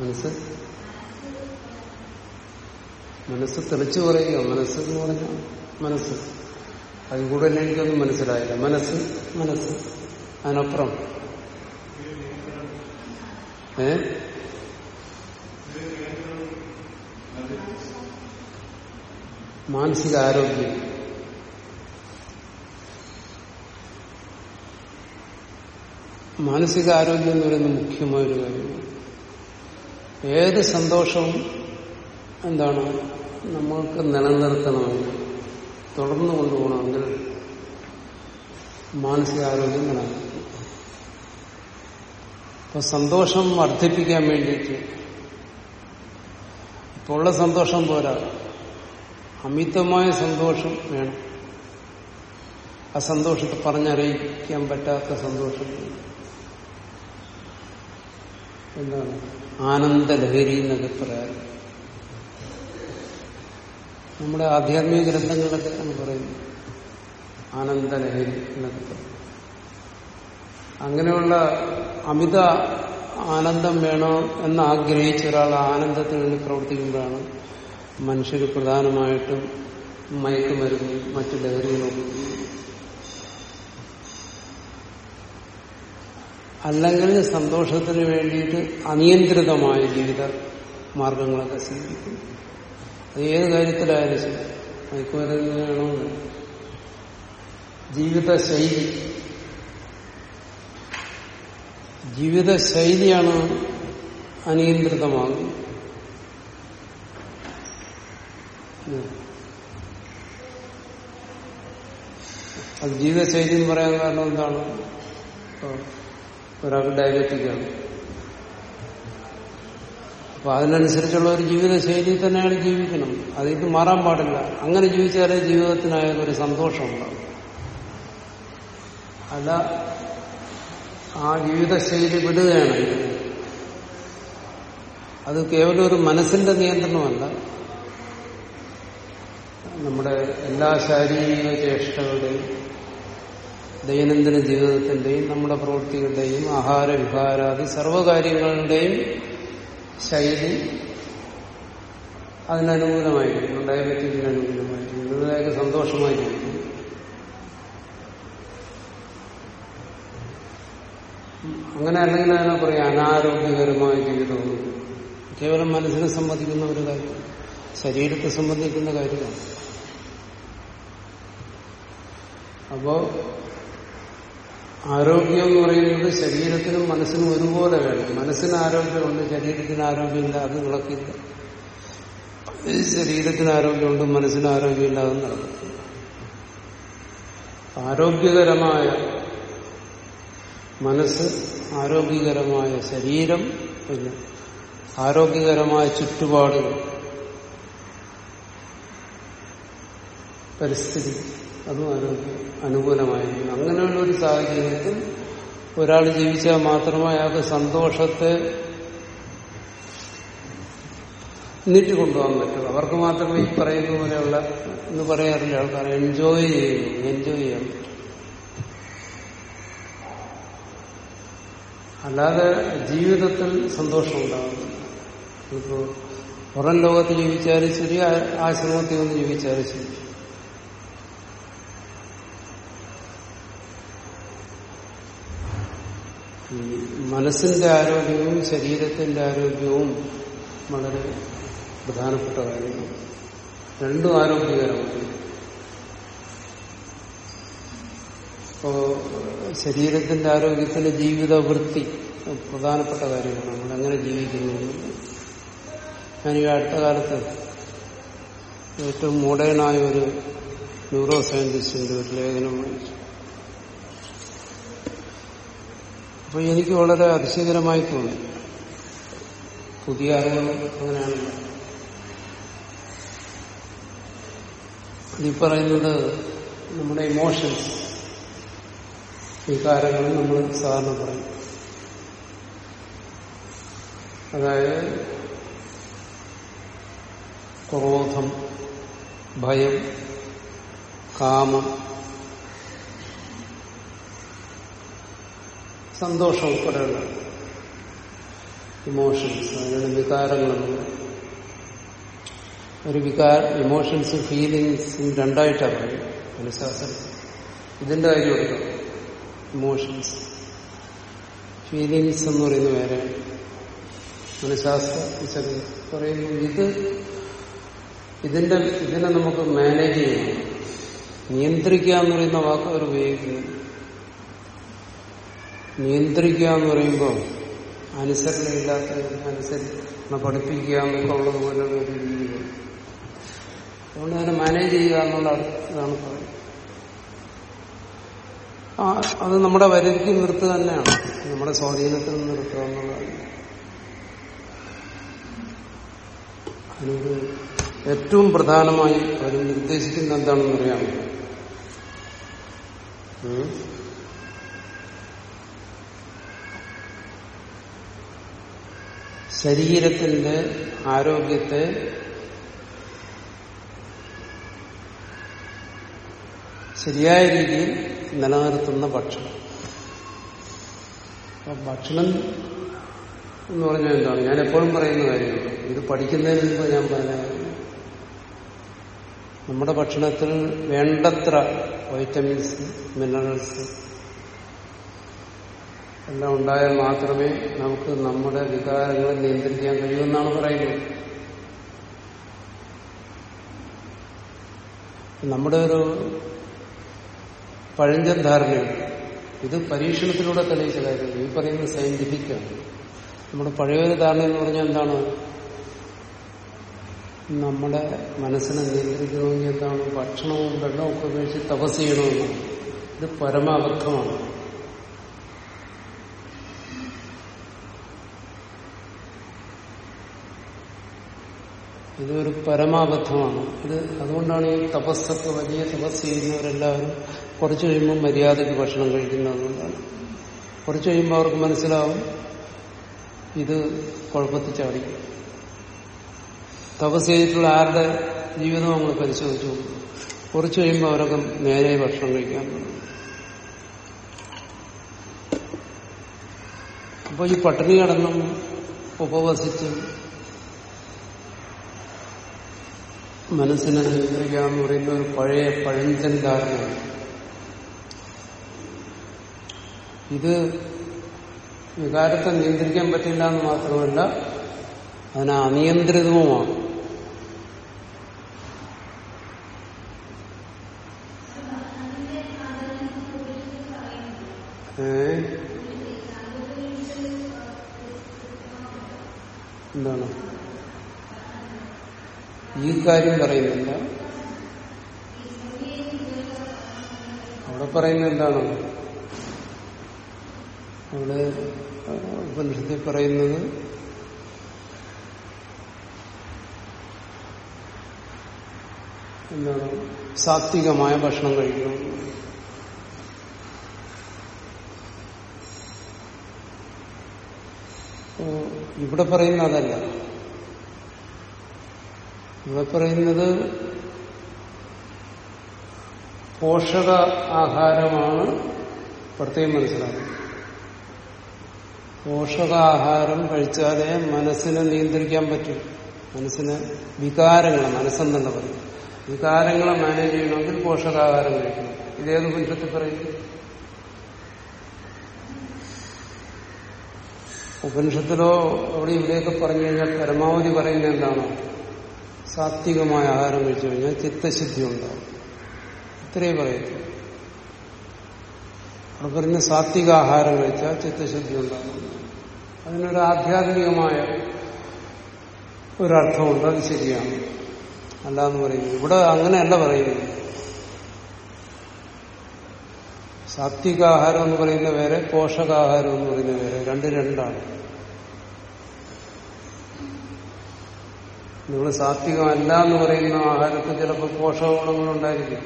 മനസ്സ് മനസ്സ് തെളിച്ചു പറയുക. മനസ്സ് എന്ന് പറഞ്ഞാൽ മനസ്സ്. അതിൽ കൂടുതൽ എനിക്കൊന്നും മനസ്സിലായില്ല. മനസ്സ് മനസ്സ്. അതിനപ്പുറം. ഏ? മാനസിക ആരോഗ്യം. മാനസിക ആരോഗ്യം എന്ന് പറയുന്നത് മുഖ്യമായൊരു കാര്യമാണ്. ഏത് സന്തോഷവും എന്താണ്? നമ്മൾക്ക് നിലനിർത്തണമെങ്കിൽ തുടർന്നു കൊണ്ടുപോകണമെങ്കിൽ മാനസികാരോഗ്യം നിലനിർത്തണം. അപ്പൊ സന്തോഷം വർദ്ധിപ്പിക്കാൻ വേണ്ടിയിട്ട് ഇപ്പോൾ ഉള്ള സന്തോഷം പോരാ. അമിതമായ സന്തോഷം വേണം. ആ സന്തോഷത്തെ പറഞ്ഞറിയിക്കാൻ പറ്റാത്ത സന്തോഷം എന്താണ്? ആനന്ദലഹരി എന്നൊക്കെ പറയാറ് നമ്മുടെ ആധ്യാത്മിക ഗ്രന്ഥങ്ങളിലൊക്കെ എന്ന് പറയുന്നത് ആനന്ദലഹരി എന്നൊക്കെ അങ്ങനെയുള്ള അമിത ആനന്ദം വേണോ എന്ന് ആഗ്രഹിച്ച ഒരാൾ ആനന്ദത്തിന് വേണ്ടി പ്രവർത്തിക്കുമ്പോഴാണ് മനുഷ്യർ പ്രധാനമായിട്ടും മയക്കുമരുന്ന് മറ്റു ലഹരികളും അല്ലെങ്കിൽ സന്തോഷത്തിന് വേണ്ടിയിട്ട് അനിയന്ത്രിതമായ ജീവിത മാർഗങ്ങളൊക്കെ സ്വീകരിക്കും അത് ഏത് കാര്യത്തിലായാലും ശരി. മയക്കുമരുന്നാണോ ജീവിതശൈലി. ജീവിതശൈലിയാണ് അനിയന്ത്രിതമാകുന്നത്. അത് ജീവിതശൈലി എന്ന് പറയാൻ കാരണം എന്താണ്? ഒരാൾ ഡയബറ്റിക്കാണ് അപ്പൊ അതിനനുസരിച്ചുള്ള ഒരു ജീവിതശൈലി തന്നെയാണ് ജീവിക്കണം. അത് ഇത് മാറാൻ പാടില്ല. അങ്ങനെ ജീവിച്ചാലേ ജീവിതത്തിനായാലും ഒരു സന്തോഷം ഉണ്ടാവും അല്ല ആ ജീവിതശൈലി വിടുകയാണെങ്കിൽ അത് കേവലം ഒരു മനസ്സിന്റെ നിയന്ത്രണമല്ല. നമ്മുടെ എല്ലാ ശാരീരിക ചേഷ്ടകളുടെയും ദൈനംദിന ജീവിതത്തിന്റെയും നമ്മുടെ പ്രവൃത്തികളുടെയും ആഹാര വിഹാരാദി സർവകാര്യങ്ങളുടെയും ശൈലി അതിനനുകൂലമായിരിക്കും ഡയബറ്റീസിന് അനുകൂലമായിരിക്കും ഇതിലേക്ക് സന്തോഷമായിരിക്കും അങ്ങനെ അല്ലെങ്കിൽ അതിനെ പറയാം അനാരോഗ്യകരമായ ജീവിതം കേവലം മനസ്സിനെ സംബന്ധിക്കുന്ന ഒരു കാര്യം ശരീരത്തെ സംബന്ധിക്കുന്ന കാര്യമാണ്. അപ്പോ ആരോഗ്യം എന്ന് പറയുന്നത് ശരീരത്തിനും മനസ്സിനും ഒരുപോലെ വേണം. മനസ്സിന് ആരോഗ്യമുണ്ട് ശരീരത്തിന് ആരോഗ്യമില്ല അത് നടക്കില്ല ശരീരത്തിന് ആരോഗ്യമുണ്ട് മനസ്സിന് ആരോഗ്യമില്ല അത് നടക്കില്ല ആരോഗ്യകരമായ മനസ്സ് ആരോഗ്യകരമായ ശരീരം പിന്നെ ആരോഗ്യകരമായ ചുറ്റുപാടുകൾ പരിസ്ഥിതി. അതും അനുകൂലമായിരിക്കും. അങ്ങനെയുള്ള ഒരു സാഹചര്യത്തിൽ ഒരാൾ ജീവിച്ചാൽ മാത്രമേ അയാൾക്ക് സന്തോഷത്തെ നീട്ടിക്കൊണ്ടുപോകാൻ പറ്റുള്ളൂ. അവർക്ക് മാത്രമേ ഈ പറയുന്ന പോലെയുള്ള എന്ന് പറയാറില്ല. ആൾക്കാർ എൻജോയ് ചെയ്യുന്നു എൻജോയ് ചെയ്യാൻ അല്ലാതെ ജീവിതത്തിൽ സന്തോഷം ഉണ്ടാകുന്നു ഇപ്പോൾ പുറം ലോകത്ത് ജീവിച്ചാലും ശരി ആശ്രമത്തിൽ ഒന്ന് ജീവിച്ചാലും ശരി. മനസ്സിന്റെ ആരോഗ്യവും ശരീരത്തിന്റെ ആരോഗ്യവും വളരെ പ്രധാനപ്പെട്ട കാര്യമാണ് രണ്ടും ആരോഗ്യകരമാണ്. ഇപ്പോ ശരീരത്തിന്റെ ആരോഗ്യത്തിന് ജീവിത വൃത്തി പ്രധാനപ്പെട്ട കാര്യമാണ് നമ്മൾ എങ്ങനെ ജീവിക്കുന്നു ഈ അടുത്ത കാലത്ത് ഏറ്റവും മോഡേണായ ഒരു ന്യൂറോ സയന്റിസ്റ്റിന്റെ ഒരു ലേഖനം വായിച്ചു. അപ്പൊ എനിക്ക് വളരെ അതിശയകരമായി തോന്നി. പുതിയ അറിവുകൾ അങ്ങനെയാണല്ലോ ഈ പറയുന്നത് നമ്മുടെ ഇമോഷൻസ് വികാരങ്ങൾ നമ്മൾ സാധാരണ പറയും. അതായത് ക്രോധം ഭയം കാമം സന്തോഷം ഉൾപ്പെടെയുള്ള ഇമോഷൻസ് അതിനുള്ള വികാരങ്ങളെന്ന് ഒരു വികാര ഇമോഷൻസ് ഫീലിങ്സും രണ്ടായിട്ടാണ് പറയും മനഃശാസ്ത്രത്തിൽ ഇതിന്റെ കാര്യം എടുക്കണം ഇമോഷൻസ് ഫീലിങ്സ് എന്ന് പറയുന്ന വേറെ. മനഃശാസ്ത്ര പറയുന്നു ഇത് ഇതിന്റെ ഇതിനെ നമുക്ക് മാനേജ് ചെയ്യണം. നിയന്ത്രിക്കുക എന്ന് പറയുന്ന വാക്ക് അവർ ഉപയോഗിക്കുന്നു നിയന്ത്രിക്കുക എന്ന് പറയുമ്പോൾ അനുസരണയില്ലാത്ത അനുസരിച്ച് പഠിപ്പിക്കുക എന്നൊക്കെ ഉള്ളതുപോലെ ഒരു രീതി അതുകൊണ്ട് തന്നെ മാനേജ് ചെയ്യുക എന്നുള്ള ഇതാണ് പറയുന്നത്. ആ അത് നമ്മുടെ വരുതിക്ക് നിർത്തുക തന്നെയാണ്. നമ്മുടെ സ്വാധീനത്തിൽ നിർത്തുക എന്നുള്ളതാണ് അതിനൊരു ഏറ്റവും പ്രധാനമായി അവർ നിർദ്ദേശിക്കുന്ന എന്താണെന്ന് ശരീരത്തിന്റെ ആരോഗ്യത്തെ ശരിയായ രീതിയിൽ നിലനിർത്തുന്ന ഭക്ഷണം. ഭക്ഷണം എന്ന് പറഞ്ഞാൽ എന്താണ്? ഞാൻ എപ്പോഴും പറയുന്ന കാര്യമാണ്. ഇത് പഠിക്കുന്നതിന് മുമ്പ് ഞാൻ പറഞ്ഞ നമ്മുടെ ഭക്ഷണത്തിൽ വേണ്ടത്ര വൈറ്റമിൻസ് മിനറൽസ് എല്ലാം ഉണ്ടായാൽ മാത്രമേ നമുക്ക് നമ്മുടെ വികാരങ്ങളെ നിയന്ത്രിക്കാൻ കഴിയുമെന്നാണ് പറയുന്നത്. നമ്മുടെ ഒരു പഴഞ്ചൻ ധാരണയുണ്ട്. ഇത് പരീക്ഷണത്തിലൂടെ തെളിയിച്ച കാര്യമാണ് ഈ പറയുന്നത് സയന്റിഫിക്കാണ് നമ്മുടെ പഴയൊരു ധാരണ എന്ന് പറഞ്ഞാൽ എന്താണ്? നമ്മുടെ മനസ്സിനെ നിയന്ത്രിക്കണമെങ്കിൽ എന്താണ്? ഭക്ഷണവും വെള്ളവും ഒക്കെ ഉപയോഗിച്ച് തപസ് ചെയ്യണമെന്നാണ്. ഇത് പരമാബദ്ധമാണ് ഇതൊരു പരമാബദ്ധമാണ്. ഇത് അതുകൊണ്ടാണ് ഈ തപസ്സൊക്കെ വലിയ തപസ് ചെയ്യുന്നവരെല്ലാവരും കുറച്ചു കഴിയുമ്പോൾ മര്യാദയ്ക്ക് ഭക്ഷണം കഴിക്കുന്നതുകൊണ്ടാണ് കുറച്ചു കഴിയുമ്പോൾ അവർക്ക് മനസ്സിലാവും ഇത് കുഴപ്പത്തിൽ ചാടി തപസ് ചെയ്തിട്ടുള്ള ആരുടെ ജീവിതം നമ്മൾ പരിശോധിച്ചു. കുറച്ചു കഴിയുമ്പോൾ അവരൊക്കെ നേരെ ഭക്ഷണം കഴിക്കാൻ തുടങ്ങും. അപ്പോൾ ഈ പട്ടിണി കടന്നും ഉപവസിച്ചും മനസ്സിനെ നിയന്ത്രിക്കുക എന്ന് പറയുന്ന ഒരു പഴയ പഴഞ്ചൻ ധാരണയാണ്. ഇത് വികാരത്തെ നിയന്ത്രിക്കാൻ പറ്റില്ല എന്ന് മാത്രമല്ല അതിനെ അനിയന്ത്രിതവുമാണ് ഏ എന്താണ് ഈ കാര്യം പറയുന്നില്ല. അവിടെ പറയുന്ന എന്താണ്? അവിടെ ഉപനിഷത്തിൽ പറയുന്നത് എന്താണ്? സാത്വികമായ ഭക്ഷണം കഴിക്കണം. ഇവിടെ പറയുന്ന അതല്ല. ഇവിടെ പറയുന്നത് പോഷക ആഹാരമാണ് പ്രത്യേകം മനസ്സിലാക്കുന്നത് പോഷകാഹാരം കഴിച്ചാലേ മനസ്സിനെ നിയന്ത്രിക്കാൻ പറ്റും. മനസ്സിന് വികാരങ്ങളെ മനസ്സെന്നല്ല പറയും വികാരങ്ങളെ മാനേജ് ചെയ്യണമെങ്കിൽ പോഷകാഹാരം കഴിക്കണം. ഇതേത് പുരുഷത്തിൽ പറയും? ഉപനിഷത്തിലോ അവിടെ ഇവിടെയൊക്കെ പറഞ്ഞു കഴിഞ്ഞാൽ പരമാവധി പറയുന്നത് എന്താണോ? സാത്വികമായ ആഹാരം കഴിച്ചു കഴിഞ്ഞാൽ ചിത്തശുദ്ധി ഉണ്ടാവും. ഇത്രയേ പറയത്തു അവിടെ സാത്വിക ആഹാരം കഴിച്ചാൽ ചിത്തശുദ്ധി ഉണ്ടാകും അതിനൊരു ആധ്യാത്മികമായ ഒരർത്ഥമുണ്ട് അത് ശരിയാണ്. അല്ലാന്ന് പറയുന്നു. ഇവിടെ അങ്ങനെയല്ല പറയുന്നത്. സാത്വികാഹാരം എന്ന് പറയുന്ന വേറെ പോഷകാഹാരം എന്ന് പറയുന്ന വേറെ. രണ്ട് രണ്ടാണ്. നിങ്ങൾ സാത്വികമല്ല എന്ന് പറയുന്ന ആഹാരത്തിൽ ചിലപ്പോൾ പോഷക ഗുണങ്ങളുണ്ടായിരിക്കും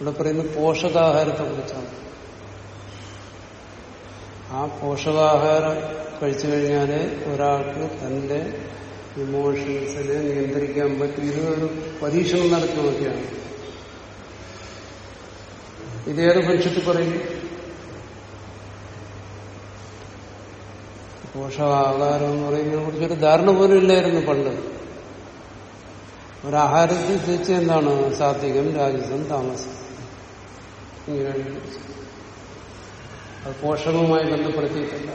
ഇവിടെ പറയുന്നത് പോഷകാഹാരത്തെ കുറിച്ചാണ്. ആ പോഷകാഹാരം കഴിച്ചു കഴിഞ്ഞാൽ ഒരാൾക്ക് തന്റെ ഇമോഷൻസിനെ നിയന്ത്രിക്കാൻ പറ്റും. ഇത് ഒരു പരീക്ഷണം നടത്തി നോക്കിയാണ് ഇതേത് മനുഷ്യത്തിൽ പറയും? പോഷകാഹാരം എന്ന് പറയുന്നതിനെ കുറിച്ചൊരു ധാരണ പോലും ഇല്ലായിരുന്നു പണ്ട്. ഒരാഹാരത്തിൽ തിരിച്ച് എന്താണ്? സാത്വികം രാജസം താമസം. ഇങ്ങനെ അത് പോഷകവുമായി ബന്ധപ്പെടുത്തിയിട്ടില്ല.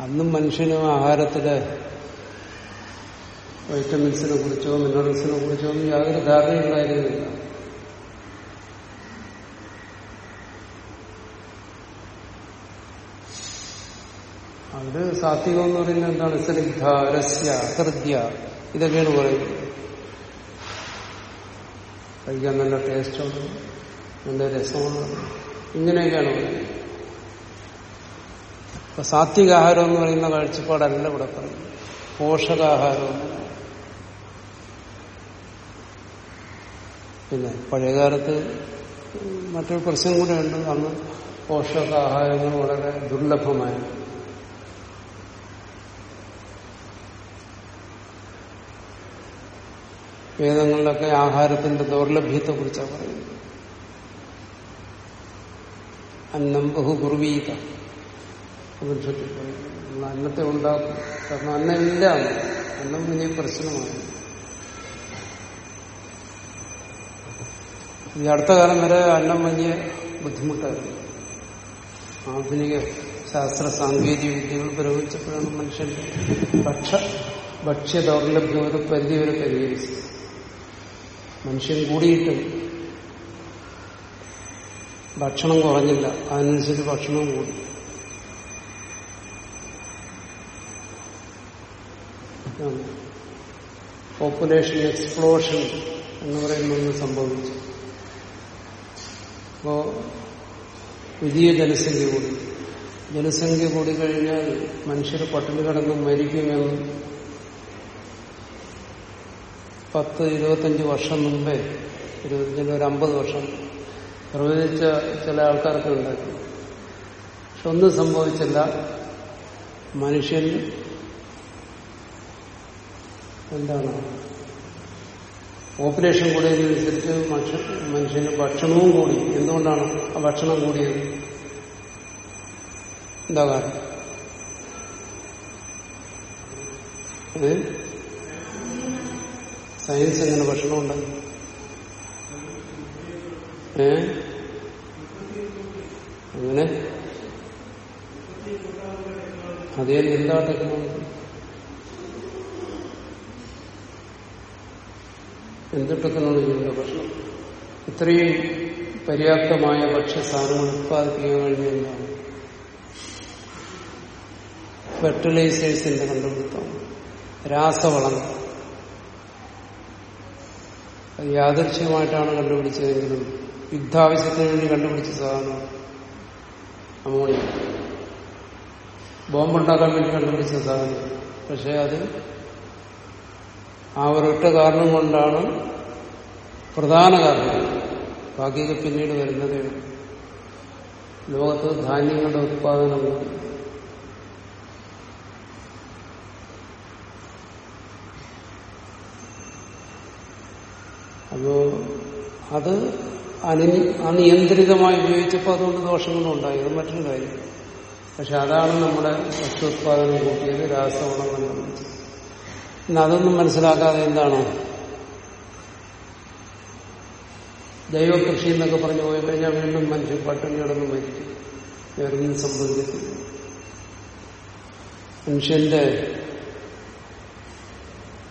അന്നും മനുഷ്യനും ആഹാരത്തിലെ വൈറ്റമിൻസിനെ കുറിച്ചോ മിനറൽസിനെ കുറിച്ചോ ഒന്നും യാതൊരു ധാരണയുണ്ടായിരുന്നില്ല. അത് സാത്വികം എന്ന് പറയുന്നത് എന്താണ്? സ്നിഗ്ധ രസ്യ ഹൃദ്യ ഇതൊക്കെയാണ് പറയുന്നത്. കഴിക്കാൻ നല്ല ടേസ്റ്റുണ്ട് നല്ല രസമാണ് ഇങ്ങനെയൊക്കെയാണ് പറയുന്നത്. അപ്പൊ സാത്വികാഹാരം എന്ന് പറയുന്ന കാഴ്ചപ്പാടല്ല ഇവിടെ പറയുന്നത്. പോഷകാഹാരം. പിന്നെ പഴയകാലത്ത് മറ്റൊരു പ്രശ്നം കൂടെ ഉണ്ട്. അന്ന് പോഷകാഹാരങ്ങൾ വളരെ ദുർലഭമായിരുന്നു. വേദങ്ങളിലൊക്കെ ആഹാരത്തിന്റെ ദൗർലഭ്യത്തെ കുറിച്ചാണ് പറയുന്നത്. അന്നം ബഹുകുർവീത ഉപനിഷത്തിൽ പറയുന്നത് നമ്മൾ അന്നത്തെ ഉണ്ടാക്കും. കാരണം അന്നമില്ല അന്നം വലിയ പ്രശ്നമാണ്. ഈ അടുത്ത കാലം വരെ അന്നം വലിയ ബുദ്ധിമുട്ടായിരുന്നു. ആധുനിക ശാസ്ത്ര സാങ്കേതിക വിദ്യകൾ പ്രവഹിച്ചപ്പോഴാണ് മനുഷ്യൻ ഭക്ഷ ഭക്ഷ്യ ദൗർലഭ്യം ഒരു പരിധിവരെ പരിഹരിച്ചത്. മനുഷ്യൻ കൂടിയിട്ടും ഭക്ഷണം കുറഞ്ഞില്ല. അതിനനുസരിച്ച് ഭക്ഷണം കൂടി. പോപ്പുലേഷൻ എക്സ്പ്ലോഷൻ എന്ന് പറയുന്ന സംഭവിച്ചു. അപ്പോ വലിയ ജനസംഖ്യ കൂടി. ജനസംഖ്യ കൂടി കഴിഞ്ഞാൽ മനുഷ്യർ പട്ടിണി കിടന്ന് മരിക്കുമെന്ന് പത്ത് ഇരുപത്തഞ്ച് വർഷം മുമ്പേ ഇരുപത്തഞ്ചിന് ഒരു അമ്പത് വർഷം പ്രവചിച്ച ചില ആൾക്കാർക്ക് ഉണ്ടായിരുന്നു. പക്ഷെ ഒന്നും സംഭവിച്ചില്ല. മനുഷ്യൻ എന്താണ്? പോപ്പുലേഷൻ കൂടിയതിനനുസരിച്ച് മനുഷ്യന് ഭക്ഷണവും കൂടി. എന്തുകൊണ്ടാണ് ആ ഭക്ഷണം കൂടിയത്? എന്താ കാരണം? സയൻസ് എങ്ങനെ ഭക്ഷണം ഉണ്ടാക്കും ഏ? അങ്ങനെ? അതേ എന്താ ടെക്നോളജി എന്ത് ടെക്നോളജിയുടെ ഭക്ഷണം ഇത്രയും പര്യാപ്തമായ ഭക്ഷ്യസാധനങ്ങൾ ഉത്പാദിപ്പിക്കാൻ കഴിഞ്ഞാണ് ഫെർട്ടിലൈസേഴ്സിന്റെ കണ്ടുപിടുത്തം. രാസവളങ്ങൾ അത് യാദൃശ്യമായിട്ടാണ് കണ്ടുപിടിച്ചതെങ്കിലും യുദ്ധാവശ്യത്തിന് വേണ്ടി കണ്ടുപിടിച്ച സാധനം. അമോണിയ. ബോംബുണ്ടാക്കാൻ വേണ്ടി കണ്ടുപിടിച്ച സാധനം. പക്ഷെ അത് ആ ഒരൊറ്റ കാരണം കൊണ്ടാണ് പ്രധാന കാരണം. ബാക്കിയൊക്കെ പിന്നീട് വരുന്നത് ലോകത്ത് ധാന്യങ്ങളുടെ ഉത്പാദനം അപ്പോ അത് അനി അനിയന്ത്രിതമായി ഉപയോഗിച്ചപ്പോൾ അതുകൊണ്ട് ദോഷങ്ങളും ഉണ്ടായി. അത് മറ്റൊരു കാര്യം. പക്ഷെ അതാണ് നമ്മുടെ ഭക്ഷ്യോത്പാദനം കൂട്ടിയത് രാസവളം കണ്ടുപിടിച്ചത് പിന്നെ അതൊന്നും മനസ്സിലാക്കാതെ എന്താണോ? ദൈവകൃഷി എന്നൊക്കെ പറഞ്ഞു പോയി കഴിഞ്ഞാൽ വീണ്ടും മനുഷ്യൻ പട്ടിണി കിടന്ന് മരിക്കും. വേറൊന്നും സംഭവിക്കത്തില്ല. മനുഷ്യന്റെ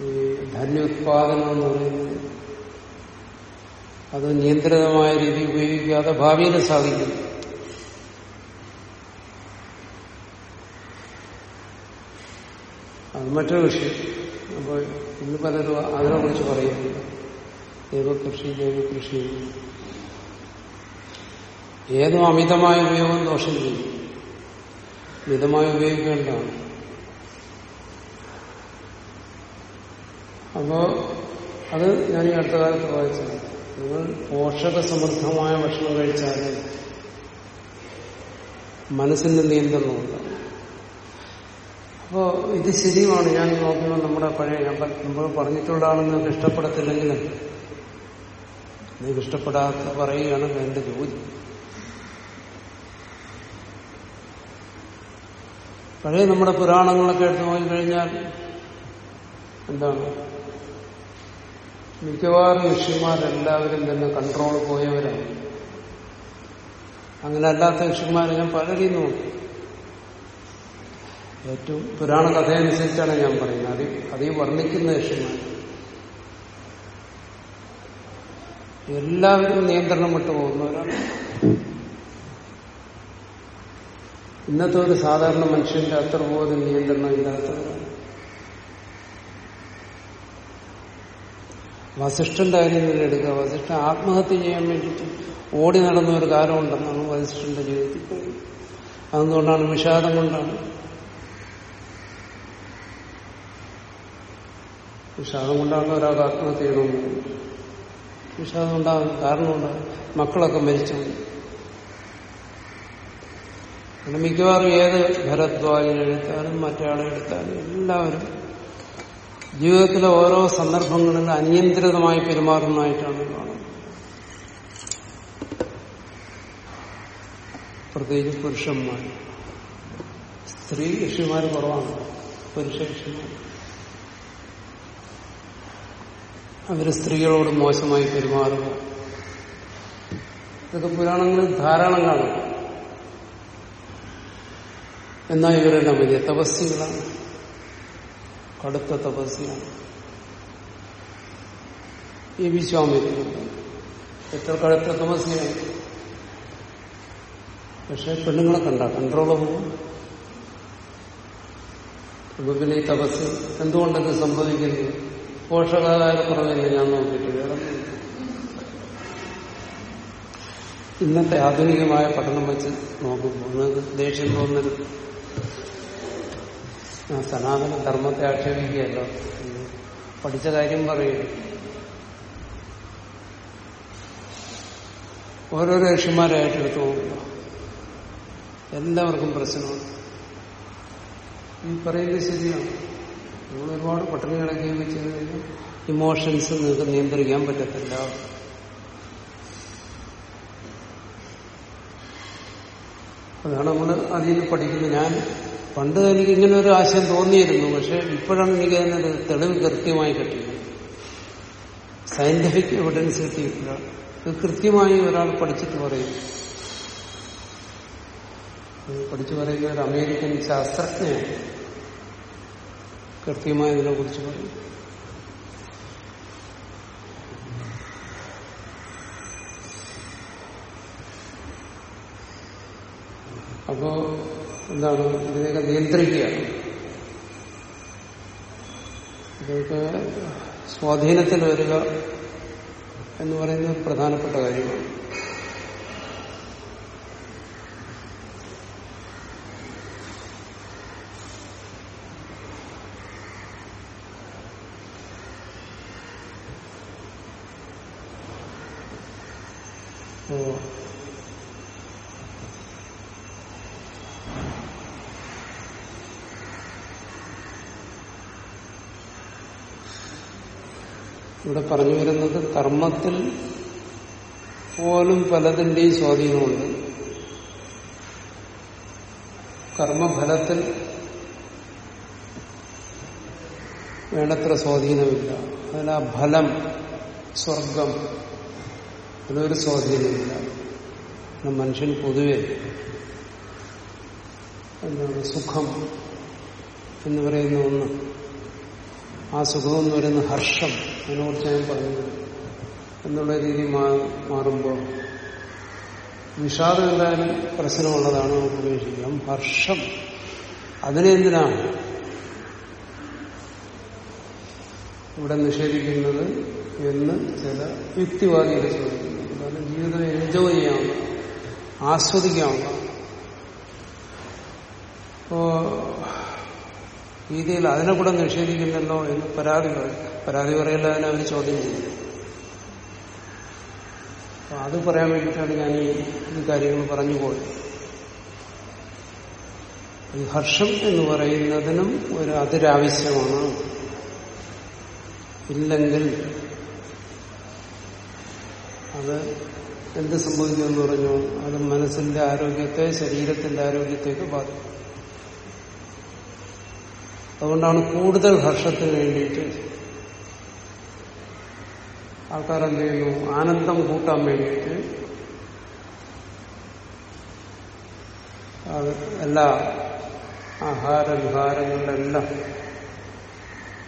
ഈ ധന്യോത്പാദനം എന്ന് പറയുന്നത് അത് നിയന്ത്രിതമായ രീതി ഉപയോഗിക്കാതെ ഭാവിയിൽ സാധിക്കും. അത് മറ്റൊരു വിഷയം. അപ്പോൾ ഇന്ന് പലരും അതിനെ കുറിച്ച് പറയുന്നില്ല ജൈവകൃഷി ജൈവകൃഷി ഏതും അമിതമായ ഉപയോഗം ദോഷം ചെയ്യും. മിതമായി ഉപയോഗിക്കേണ്ടതാണ്. അപ്പോ അത് ഞാൻ ഈ അടുത്ത കാലത്ത് വായിച്ചത് നിങ്ങൾ പോഷക സമൃദ്ധമായ ഭക്ഷണം കഴിച്ചാൽ മനസ്സിന്റെ നിയന്ത്രണമുണ്ട്. അപ്പോ ഇത് ശരിയുമാണ്. ഞാൻ നോക്കുമ്പോൾ നമ്മുടെ പഴയ ഞാൻ മുമ്പ് പറഞ്ഞിട്ടുള്ളതാണെന്ന് നിങ്ങൾക്ക് ഇഷ്ടപ്പെടത്തില്ലെങ്കിലും നിങ്ങൾക്ക് ഇഷ്ടപ്പെടാത്ത പറയുകയാണ് എന്റെ ജോലി. പഴയ നമ്മുടെ പുരാണങ്ങളൊക്കെ എടുത്തു നോക്കിക്കഴിഞ്ഞാൽ എന്താണ്? മിക്കവാറും ഋഷിമാരെല്ലാവരും തന്നെ കൺട്രോൾ പോയവരാണ്. അങ്ങനെ അല്ലാത്ത ഋഷിമാരെ ഞാൻ പലരെയും നോക്കി. ഏറ്റവും പുരാണ കഥയനുസരിച്ചാണ് ഞാൻ പറയുന്നത്. അത് അതീ വർണിക്കുന്ന ഋഷിമാർ. എല്ലാവരും നിയന്ത്രണം വിട്ടു പോകുന്നവരാണ്. ഇന്നത്തെ ഒരു സാധാരണ മനുഷ്യന്റെ അത്ര പോലും നിയന്ത്രണം ഇല്ലാത്തവരാണ്. വസിഷ്ഠന്റെ കാര്യം തന്നെ എടുക്കുക. വസിഷ്ഠൻ ആത്മഹത്യ ചെയ്യാൻ വേണ്ടിയിട്ട് ഓടി നടന്ന ഒരു കാലമുണ്ടെന്നാണ് വസിഷ്ഠന്റെ ജീവിതത്തിൽ പറയുന്നത്. അതുകൊണ്ടാണ് വിഷാദം കൊണ്ടാണ്. വിഷാദം കൊണ്ടാണ് ഒരാൾക്ക് ആത്മഹത്യ ചെയ്യണമെന്ന് വിഷാദം ഉണ്ടാകും കാരണമുണ്ട് മക്കളൊക്കെ മരിച്ചു. അങ്ങനെ മിക്കവാറും ഏത് ഭരദ്വാജിനെടുത്താലും മറ്റേ ആളെടുത്താലും എല്ലാവരും ജീവിതത്തിലെ ഓരോ സന്ദർഭങ്ങളിൽ അനിയന്ത്രിതമായി പെരുമാറുന്നതായിട്ടാണ് കാണുന്നത്. പ്രത്യേകിച്ച് പുരുഷന്മാർ സ്ത്രീ ഋഷിമാർ കുറവാണ്. പുരുഷ ഋഷിമാർ അവർ സ്ത്രീകളോട് മോശമായി പെരുമാറുക. ഇതൊക്കെ പുരാണങ്ങളിൽ ധാരാളം കാണും. എന്നാൽ ഇവരെല്ലാം വലിയ തപസ്യകളാണ് കടുത്ത തപസ്യാണ് ഈ വിശ്വാമിത്രം എത്ര കടുത്ത തപസ്യാണ് പക്ഷെ പെണ്ണുങ്ങളെ കണ്ട കൺട്രോൾ പോകും അപ്പൊ പിന്നെ ഈ തപസ് എന്തുകൊണ്ടത് സംഭവിക്കുന്നത് പോഷകാഹാര കുറവില്ല ഞാൻ നോക്കിയിട്ട് വേറെ ഇന്നത്തെ ആധുനികമായ പഠനം വെച്ച് നോക്കുമ്പോൾ ദേഷ്യം തോന്നരുത്. സനാതന ധർമ്മത്തെ ആക്ഷേപിക്കുകയല്ലോ. പഠിച്ച കാര്യം പറയുക ഓരോരോ ഋഷിമാരായിട്ട് എടുത്തു നോക്കുക എല്ലാവർക്കും പ്രശ്നമാണ് ഈ പറയുന്നത് ശരിയാണ്. നമ്മൾ ഒരുപാട് പട്ടിണി കിടക്കുകയൊക്കെ ചെയ്ത് കഴിഞ്ഞാൽ ഇമോഷൻസ് നിങ്ങൾക്ക് നിയന്ത്രിക്കാൻ പറ്റത്തില്ല. അതാണ് നമ്മൾ അതിൽ പഠിക്കുന്നത്. ഞാൻ പണ്ട് എനിക്ക് ഇങ്ങനെ ഒരു ആശയം തോന്നിയിരുന്നു. പക്ഷെ ഇപ്പോഴാണ് എനിക്ക് അതിനൊരു തെളിവ് കൃത്യമായി കിട്ടിയത്. സയന്റിഫിക് എവിഡൻസ് കിട്ടിയിട്ടില്ല. ഇത് കൃത്യമായി ഒരാൾ പഠിച്ചിട്ട് പറയും. പഠിച്ചു പറയുന്ന ഒരു അമേരിക്കൻ ശാസ്ത്രജ്ഞയാണ് കൃത്യമായി ഇതിനെ കുറിച്ച് പറയും. അപ്പോ എന്താണ് ഇതിനെയൊക്കെ നിയന്ത്രിക്കുക? ഇതൊക്കെ സ്വാധീനത്തിൽ വരിക എന്ന് പറയുന്നത് പ്രധാനപ്പെട്ട കാര്യമാണ്. പറഞ്ഞു വരുന്നത് കർമ്മത്തിൽ പോലും പലതിന്റെയും സ്വാധീനമുണ്ട്. കർമ്മഫലത്തിൽ വേണ്ടത്ര സ്വാധീനമില്ല. അതിൽ ആ ഫലം സ്വർഗം അതിനൊരു സ്വാധീനമില്ല. മനുഷ്യൻ പൊതുവെ എന്താണ് സുഖം എന്ന് പറയുന്ന ഒന്ന്. ആ സുഖം എന്ന് പറയുന്ന ഹർഷം അതിനെക്കുറിച്ച് ഞാൻ പറഞ്ഞത് എന്നുള്ള രീതി മാറുമ്പോൾ വിഷാദം എന്തായാലും പ്രശ്നമുള്ളതാണ് നമുക്ക് ഉപേക്ഷിക്കാം. ഹർഷം. അതിനെന്തിനാണ് ഇവിടെ നിഷേധിക്കുന്നത് എന്ന് ചില യുക്തിവാദികൾ ചോദിക്കുന്നു. കാരണം ജീവിതം എൻജോയ് ചെയ്യാവുന്ന ആസ്വദിക്കാവുന്ന രീതിയിൽ അതിനെ കൂടെ നിഷേധിക്കുന്നല്ലോ എന്ന് പരാതി പറയും പരാതി പറയല്ല അതിനെ അവർ ചോദ്യം ചെയ്യും അപ്പൊ അത് പറയാൻ വേണ്ടിയിട്ടാണ് ഞാൻ ഈ കാര്യങ്ങൾ പറഞ്ഞു പോയത്. ഈ ഹർഷം എന്ന് പറയുന്നതിനും ഒരു അതിരാവശ്യമാണ്. ഇല്ലെങ്കിൽ അത് എന്ത് സംഭവിക്കുമെന്ന് പറഞ്ഞു? അത് മനസ്സിന്റെ ആരോഗ്യത്തെ ശരീരത്തിന്റെ ആരോഗ്യത്തേക്ക് ബാധിക്കും. അതുകൊണ്ടാണ് കൂടുതൽ ഹർഷത്തിന് വേണ്ടിയിട്ട് ആൾക്കാർ എന്ത് ചെയ്യുന്നു ആനന്ദം കൂട്ടാൻ വേണ്ടിയിട്ട് എല്ലാ ആഹാര വിഹാരങ്ങളിലെല്ലാം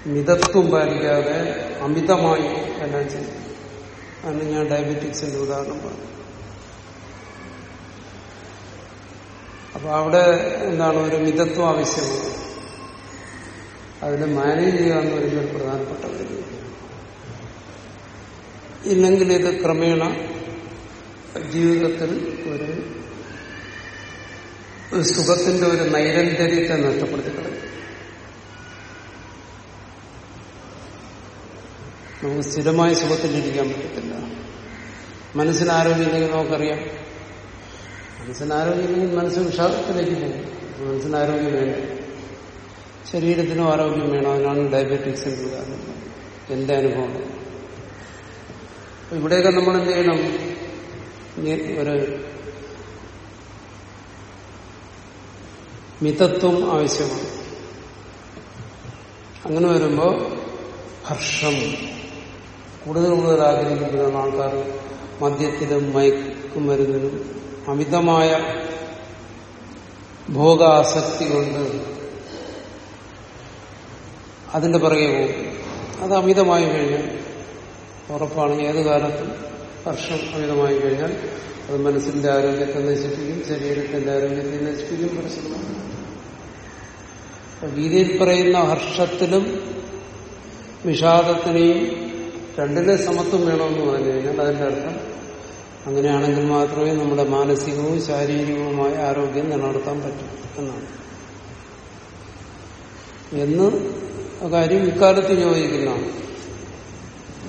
മിതത്വം പാലിക്കാതെ അമിതമായി എല്ലാം ചെയ്യും. അന്ന് ഞാൻ ഡയബറ്റിക്സിന്റെ ഉദാഹരണം പറഞ്ഞു അപ്പൊ അവിടെ എന്താണ് ഒരു മിതത്വം ആവശ്യമാണ് അതിനെ മാനേജ് ചെയ്യുക എന്ന് പറയുന്ന ഒരു പ്രധാനപ്പെട്ട കാര്യം ഇല്ലെങ്കിൽ ഇത് ക്രമേണ ജീവിതത്തിൽ ഒരു സുഖത്തിന്റെ ഒരു നൈരന്തര്യത്തെ നഷ്ടപ്പെടുത്തി കളയും നമുക്ക് സ്ഥിരമായ സുഖത്തിലിരിക്കാൻ പറ്റത്തില്ല. മനസ്സിന് ആരോഗ്യമില്ലെങ്കിൽ നമുക്കറിയാം. മനസ്സിന് ആരോഗ്യമില്ലെങ്കിൽ മനസ്സ് വിഷാദത്തിലേക്ക് പോകും. മനസ്സിന് ആരോഗ്യം വേണം ശരീരത്തിനും ആരോഗ്യം വേണം. അതിനാണ് ഡയബറ്റിക്സിന്റെ ഉദാഹരണം എന്റെ അനുഭവം. ഇവിടെയൊക്കെ നമ്മൾ എന്ത് ചെയ്യണം? ഒരു മിതത്വം ആവശ്യമാണ്. അങ്ങനെ വരുമ്പോൾ ഹർഷം കൂടുതൽ കൂടുതൽ ആഗ്രഹിക്കുന്ന ആൾക്കാർ മദ്യത്തിലും മയക്കുമരുന്നിലും അമിതമായ ഭോഗാസക്തി കൊണ്ട് അതിന്റെ പിറകെ പോകും. അത് അമിതമായി കഴിഞ്ഞാൽ ഉറപ്പാണ് ഏത് കാലത്തും വർഷം അമിതമായി കഴിഞ്ഞാൽ അത് മനസ്സിന്റെ ആരോഗ്യത്തെ നശിപ്പിക്കും ശരീരത്തിന്റെ ആരോഗ്യത്തെ നശിപ്പിക്കും പ്രശ്നമാണ്. ഗീതയിൽ പറയുന്ന ഹർഷത്തിലും വിഷാദത്തിനെയും രണ്ടിലെ സമത്വം വേണമെന്ന് പറഞ്ഞു കഴിഞ്ഞാൽ അതിന്റെ അർത്ഥം അങ്ങനെയാണെങ്കിൽ മാത്രമേ നമ്മുടെ മാനസികവും ശാരീരികവുമായ ആരോഗ്യം നിലനിർത്താൻ പറ്റൂ എന്നാണ്. എന്ന് കാര്യം ഇക്കാലത്ത് യോജിക്കുന്നതാണ്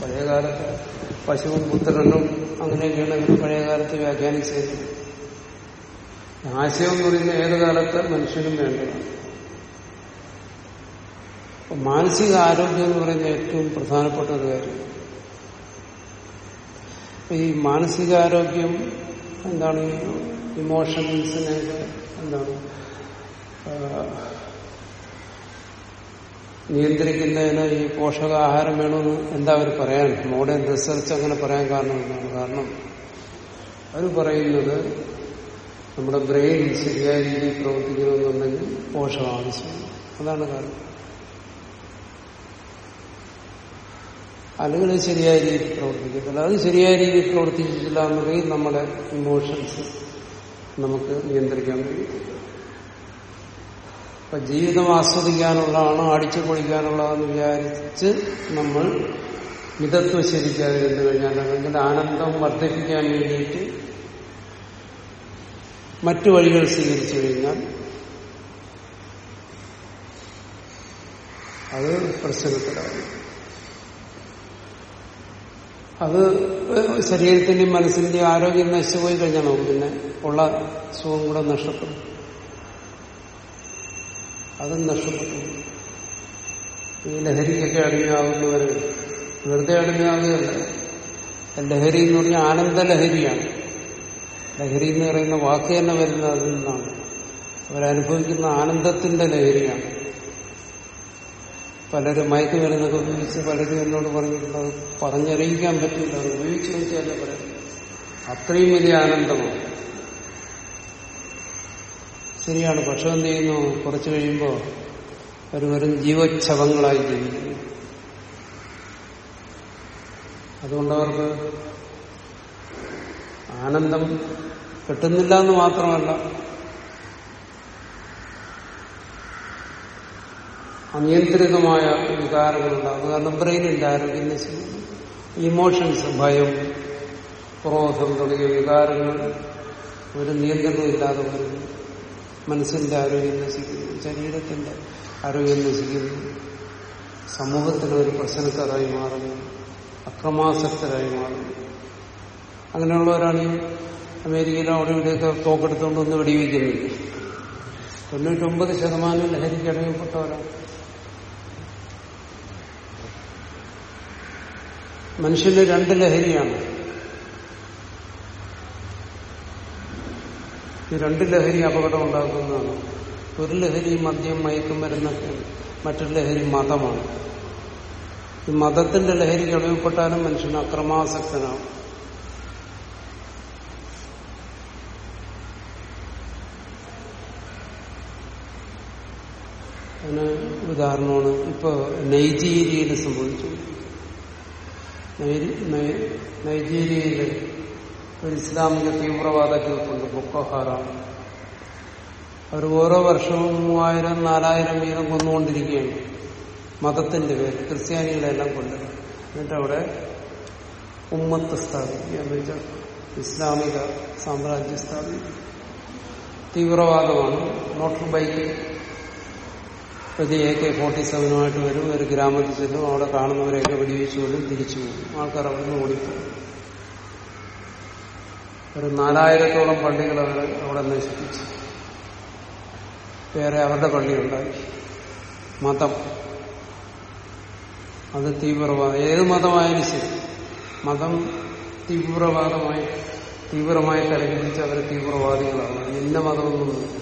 പഴയകാലത്ത് പശുവും പുത്രനും അങ്ങനെയൊക്കെയാണെങ്കിൽ പഴയകാലത്ത് വ്യാഖ്യാനിച്ചത്. ആശയം എന്ന് പറയുന്ന ഏത് കാലത്ത് മനുഷ്യനും വേണ്ടതാണ്. മാനസിക ആരോഗ്യം എന്ന് പറയുന്ന ഏറ്റവും പ്രധാനപ്പെട്ട ഒരു കാര്യം. ഈ മാനസികാരോഗ്യം എന്താണ്? ഇമോഷൻസിനെ എന്താണ്? നിയന്ത്രിക്കുന്നതിന് ഈ പോഷകാഹാരം വേണമെന്ന് എന്താ അവർ പറയാൻ? മോഡേൺ റിസർച്ച് അങ്ങനെ പറയാൻ കാരണം എന്താണ്? കാരണം അവർ പറയുന്നത് നമ്മുടെ ബ്രെയിൻ ശരിയായ രീതിയിൽ പ്രവർത്തിക്കണമെന്നുണ്ടെങ്കിൽ പോഷകം ആവശ്യമാണ് അതാണ് കാരണം. അല്ലെങ്കിൽ ശരിയായ രീതിയിൽ പ്രവർത്തിക്കത്തില്ല. അത് ശരിയായ രീതിയിൽ പ്രവർത്തിച്ചില്ല എന്നുണ്ടെങ്കിൽ നമ്മുടെ ഇമോഷൻസ് നമുക്ക് നിയന്ത്രിക്കാൻ കഴിയും. അപ്പൊ ജീവിതം ആസ്വദിക്കാനുള്ളതാണ് അടിച്ചു പൊളിക്കാനുള്ളതെന്ന് വിചാരിച്ച് നമ്മൾ മിതത്വം ശരിക്കാതിരുന്നു കഴിഞ്ഞാൽ അല്ലെങ്കിൽ ആനന്ദം വർദ്ധിപ്പിക്കാൻ വേണ്ടിയിട്ട് മറ്റു വഴികൾ സ്വീകരിച്ചു കഴിഞ്ഞാൽ അത് പ്രശ്നത്തിലാണ് അത് ശരീരത്തിന്റെയും മനസ്സിന്റെയും ആരോഗ്യം നശിച്ചു പോയി കഴിഞ്ഞാൽ നമുക്ക് പിന്നെ ഉള്ള സുഖം കൂടെ നഷ്ടപ്പെടും. അതും നഷ്ടപ്പെട്ടു. ഈ ലഹരിക്കൊക്കെ അടിമയാകുന്നവര് വെറുതെ അടിമയാകുകയല്ല. ലഹരി എന്ന് പറഞ്ഞാൽ ആനന്ദ ലഹരിയാണ്. ലഹരി എന്ന് പറയുന്ന വാക്ക് തന്നെ വരുന്നത് അതിൽ നിന്നാണ്. അവരനുഭവിക്കുന്ന ആനന്ദത്തിന്റെ ലഹരിയാണ്. പലരും മയക്കുമരുന്നൊക്കെ ഉപയോഗിച്ച് പലരും എന്നോട് പറഞ്ഞിട്ടുണ്ട്. അത് പറഞ്ഞറിയിക്കാൻ പറ്റില്ല. അത് ഉപയോഗിച്ച് നോക്കിയാലേ പറയാം അത്രയും വലിയ ആനന്ദമാണ്. ശരിയാണ്. പക്ഷെ എന്ത് ചെയ്യുന്നു? കുറച്ചു കഴിയുമ്പോൾ അവർ വരും ജീവച്ഛവങ്ങളായി ജീവിക്കുന്നു. അതുകൊണ്ട് അവർക്ക് ആനന്ദം കിട്ടുന്നില്ല എന്ന് മാത്രമല്ല അനിയന്ത്രിതമായ വികാരങ്ങളുണ്ട് അത് കാരണം ബ്രെയിനിന്റെ ആരോഗ്യം ഇമോഷൻസ് ഭയം ക്രോധം തുടങ്ങിയ വികാരങ്ങൾ ഒരു നിയന്ത്രണമില്ലാതെ വരുന്നു. മനസ്സിന്റെ ആരോഗ്യം നശിക്കുന്നു. ശരീരത്തിന്റെ ആരോഗ്യം നശിക്കുന്നു. സമൂഹത്തിലെ ഒരു പ്രശ്നക്കാരായി മാറുന്നു. അക്രമാസക്തരായി മാറുന്നു. ഈ അമേരിക്കയിലും അവിടെ ഇവിടെയൊക്കെ തോക്കെടുത്തുകൊണ്ട് ഒന്ന് വെടിവെക്കുന്നത്. തൊണ്ണൂറ്റൊമ്പത് ശതമാനം ലഹരിക്ക് അടയപ്പെട്ടവരാണ് മനുഷ്യന് രണ്ട് ലഹരിയാണ്. ഈ രണ്ട് ലഹരി അപകടം ഉണ്ടാക്കുന്നതാണ്. ഒരു ലഹരി മദ്യം മയക്കും മരുന്നൊക്കെയാണ് മറ്റൊരു ലഹരി മതമാണ്. ഈ മതത്തിന്റെ ലഹരി അടിമപ്പെട്ടാലും മനുഷ്യൻ അക്രമാസക്തനാവും. അതിന് ഉദാഹരണമാണ് ഇപ്പൊ നൈജീരിയയിൽ സംഭവിച്ചു. നൈജീരിയയിൽ ഒരു ഇസ്ലാമിക തീവ്രവാദ ഗ്രൂപ്പുണ്ട് ബുക്കോഹാറാണ്. ഹറാം അവർ ഓരോ വർഷവും മൂവായിരം നാലായിരം വീതം കൊന്നുകൊണ്ടിരിക്കുകയാണ്. മതത്തിന്റെ പേര് ക്രിസ്ത്യാനികളെല്ലാം കൊണ്ട്. എന്നിട്ട് അവിടെ ഉമ്മത്ത് സ്ഥാപിക്കുക എന്ന് വെച്ചാൽ ഇസ്ലാമിക സാമ്രാജ്യം സ്ഥാപിക്കുക. തീവ്രവാദമാണ്. മോട്ടോർ ബൈക്ക് പ്രതി എ കെ ഫോർട്ടി സെവനുമായിട്ട് വരും ഒരു ഗ്രാമത്തിൽ ചെല്ലും. അവിടെ കാണുന്നവരെയൊക്കെ വെടിവെച്ചുകൊണ്ടും തിരിച്ചു പോകും. ആൾക്കാർ അവിടെ നിന്ന് ഓടിപ്പോകും. ഒരു നാലായിരത്തോളം പള്ളികൾ അവർ അവിടെ നശിപ്പിച്ചു. വേറെ അവരുടെ പള്ളിയുണ്ടായി. മതം. അത് തീവ്രവാദം. ഏത് മതമായാലും ശരി. മതം തീവ്രവാദമായി തീവ്രമായി തലതിരിച്ച് അവർ തീവ്രവാദികളാണ്. ഇന്ന മതമൊന്നും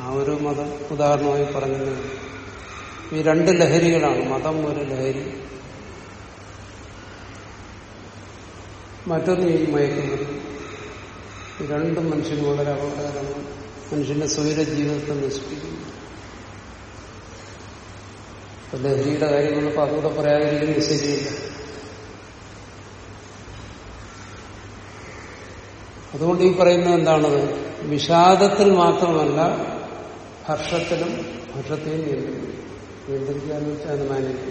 ആ ഒരു മതം ഉദാഹരണമായി പറഞ്ഞത് ഈ രണ്ട് ലഹരികളാണ്. മതം ഒരു ലഹരി. മറ്റൊന്ന് ഈ മയക്കുന്നത് രണ്ടും മനുഷ്യന് വളരെ അപകടകരമാണ്. മനുഷ്യന്റെ സ്വൈര ജീവിതത്തെ നശിപ്പിക്കുന്നു ലഹരിയുടെ കാര്യങ്ങളിപ്പോ അതുകൂടെ പറയാതിരിക്കുന്നത് ശരിയില്ല അതുകൊണ്ട് ഈ പറയുന്നത് എന്താണത്? വിഷാദത്തിൽ മാത്രമല്ല ഹർഷത്തിലും ഹർഷത്തെയും നിയന്ത്രിക്കും നിയന്ത്രിക്കുക എന്ന് വെച്ചാൽ അത് മാനേജ്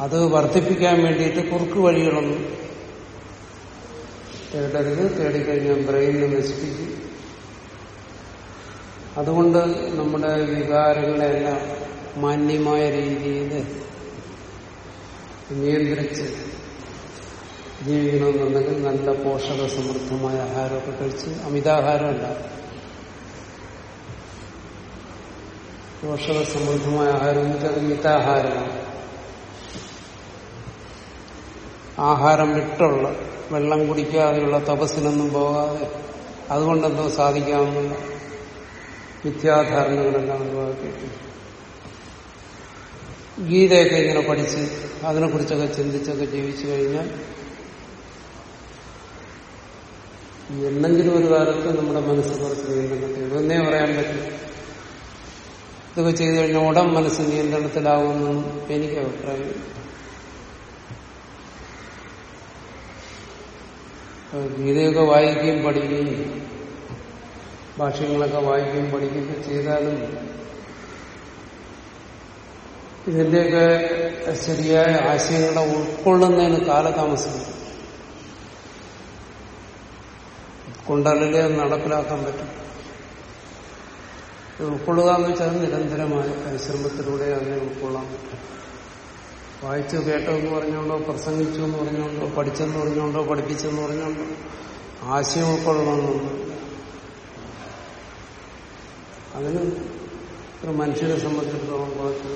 അത് വർദ്ധിപ്പിക്കാൻ വേണ്ടിയിട്ട് കുറുക്ക് വഴികളൊന്നും തേടരുത്. തേടിക്കഴിഞ്ഞാൽ ബ്രെയിനിനെ നശിപ്പിക്കും. അതുകൊണ്ട് നമ്മുടെ വികാരങ്ങളെല്ലാം മാന്യമായ രീതിയിൽ നിയന്ത്രിച്ച് ജീവിക്കണമെന്നുണ്ടെങ്കിൽ നല്ല പോഷക സമൃദ്ധമായ ആഹാരമൊക്കെ കഴിച്ച് അമിതാഹാരമല്ല. പോഷക സമൃദ്ധമായ ആഹാരം എന്ന് വെച്ചാൽ മിതാഹാരമാണ്. ആഹാരം വിട്ടുള്ള വെള്ളം കുടിക്കാതെയുള്ള തപസ്സിനൊന്നും പോകാതെ അതുകൊണ്ടെന്തോ സാധിക്കാമെന്നുള്ള മിഥ്യാധാരണകളെല്ലാം ഒഴിവാക്കിയിട്ട് ഗീതയൊക്കെ ഇങ്ങനെ പഠിച്ച് അതിനെക്കുറിച്ചൊക്കെ ചിന്തിച്ചൊക്കെ ജീവിച്ചു കഴിഞ്ഞാൽ എന്തെങ്കിലും ഒരു കാലത്ത് നമ്മുടെ മനസ്സ് കുറച്ച് നിയന്ത്രണത്തിൽ ഇതൊന്നേ പറയാൻ പറ്റും. ഇതൊക്കെ ചെയ്തു കഴിഞ്ഞാൽ ഉടൻ മനസ്സ് നിയന്ത്രണത്തിലാവുമെന്നും എനിക്ക് അഭിപ്രായം ഗീതയൊക്കെ വായിക്കുകയും പഠിക്കുകയും ഭാഷ്യങ്ങളൊക്കെ വായിക്കുകയും പഠിക്കുകയും ചെയ്താലും ഇതിന്റെയൊക്കെ ശരിയായ ആശയങ്ങളെ ഉൾക്കൊള്ളുന്നതിന് കാലതാമസം അത് നടപ്പിലാക്കാൻ പറ്റും. ഉൾക്കൊള്ളുക എന്ന് വെച്ചാൽ നിരന്തരമായ പരിശ്രമത്തിലൂടെ അതിനെ ഉൾക്കൊള്ളാൻ പറ്റും. വായിച്ചു കേട്ടോ എന്ന് പറഞ്ഞുകൊണ്ടോ പ്രസംഗിച്ചു എന്ന് പറഞ്ഞുകൊണ്ടോ പഠിച്ചെന്ന് പറഞ്ഞുകൊണ്ടോ പഠിപ്പിച്ചെന്ന് പറഞ്ഞുകൊണ്ടോ ആശയം ഉൾക്കൊള്ളണമെന്നൊന്നും അതിന് ഒരു മനുഷ്യനെ സംബന്ധിച്ചിടത്തോളം കുറച്ച്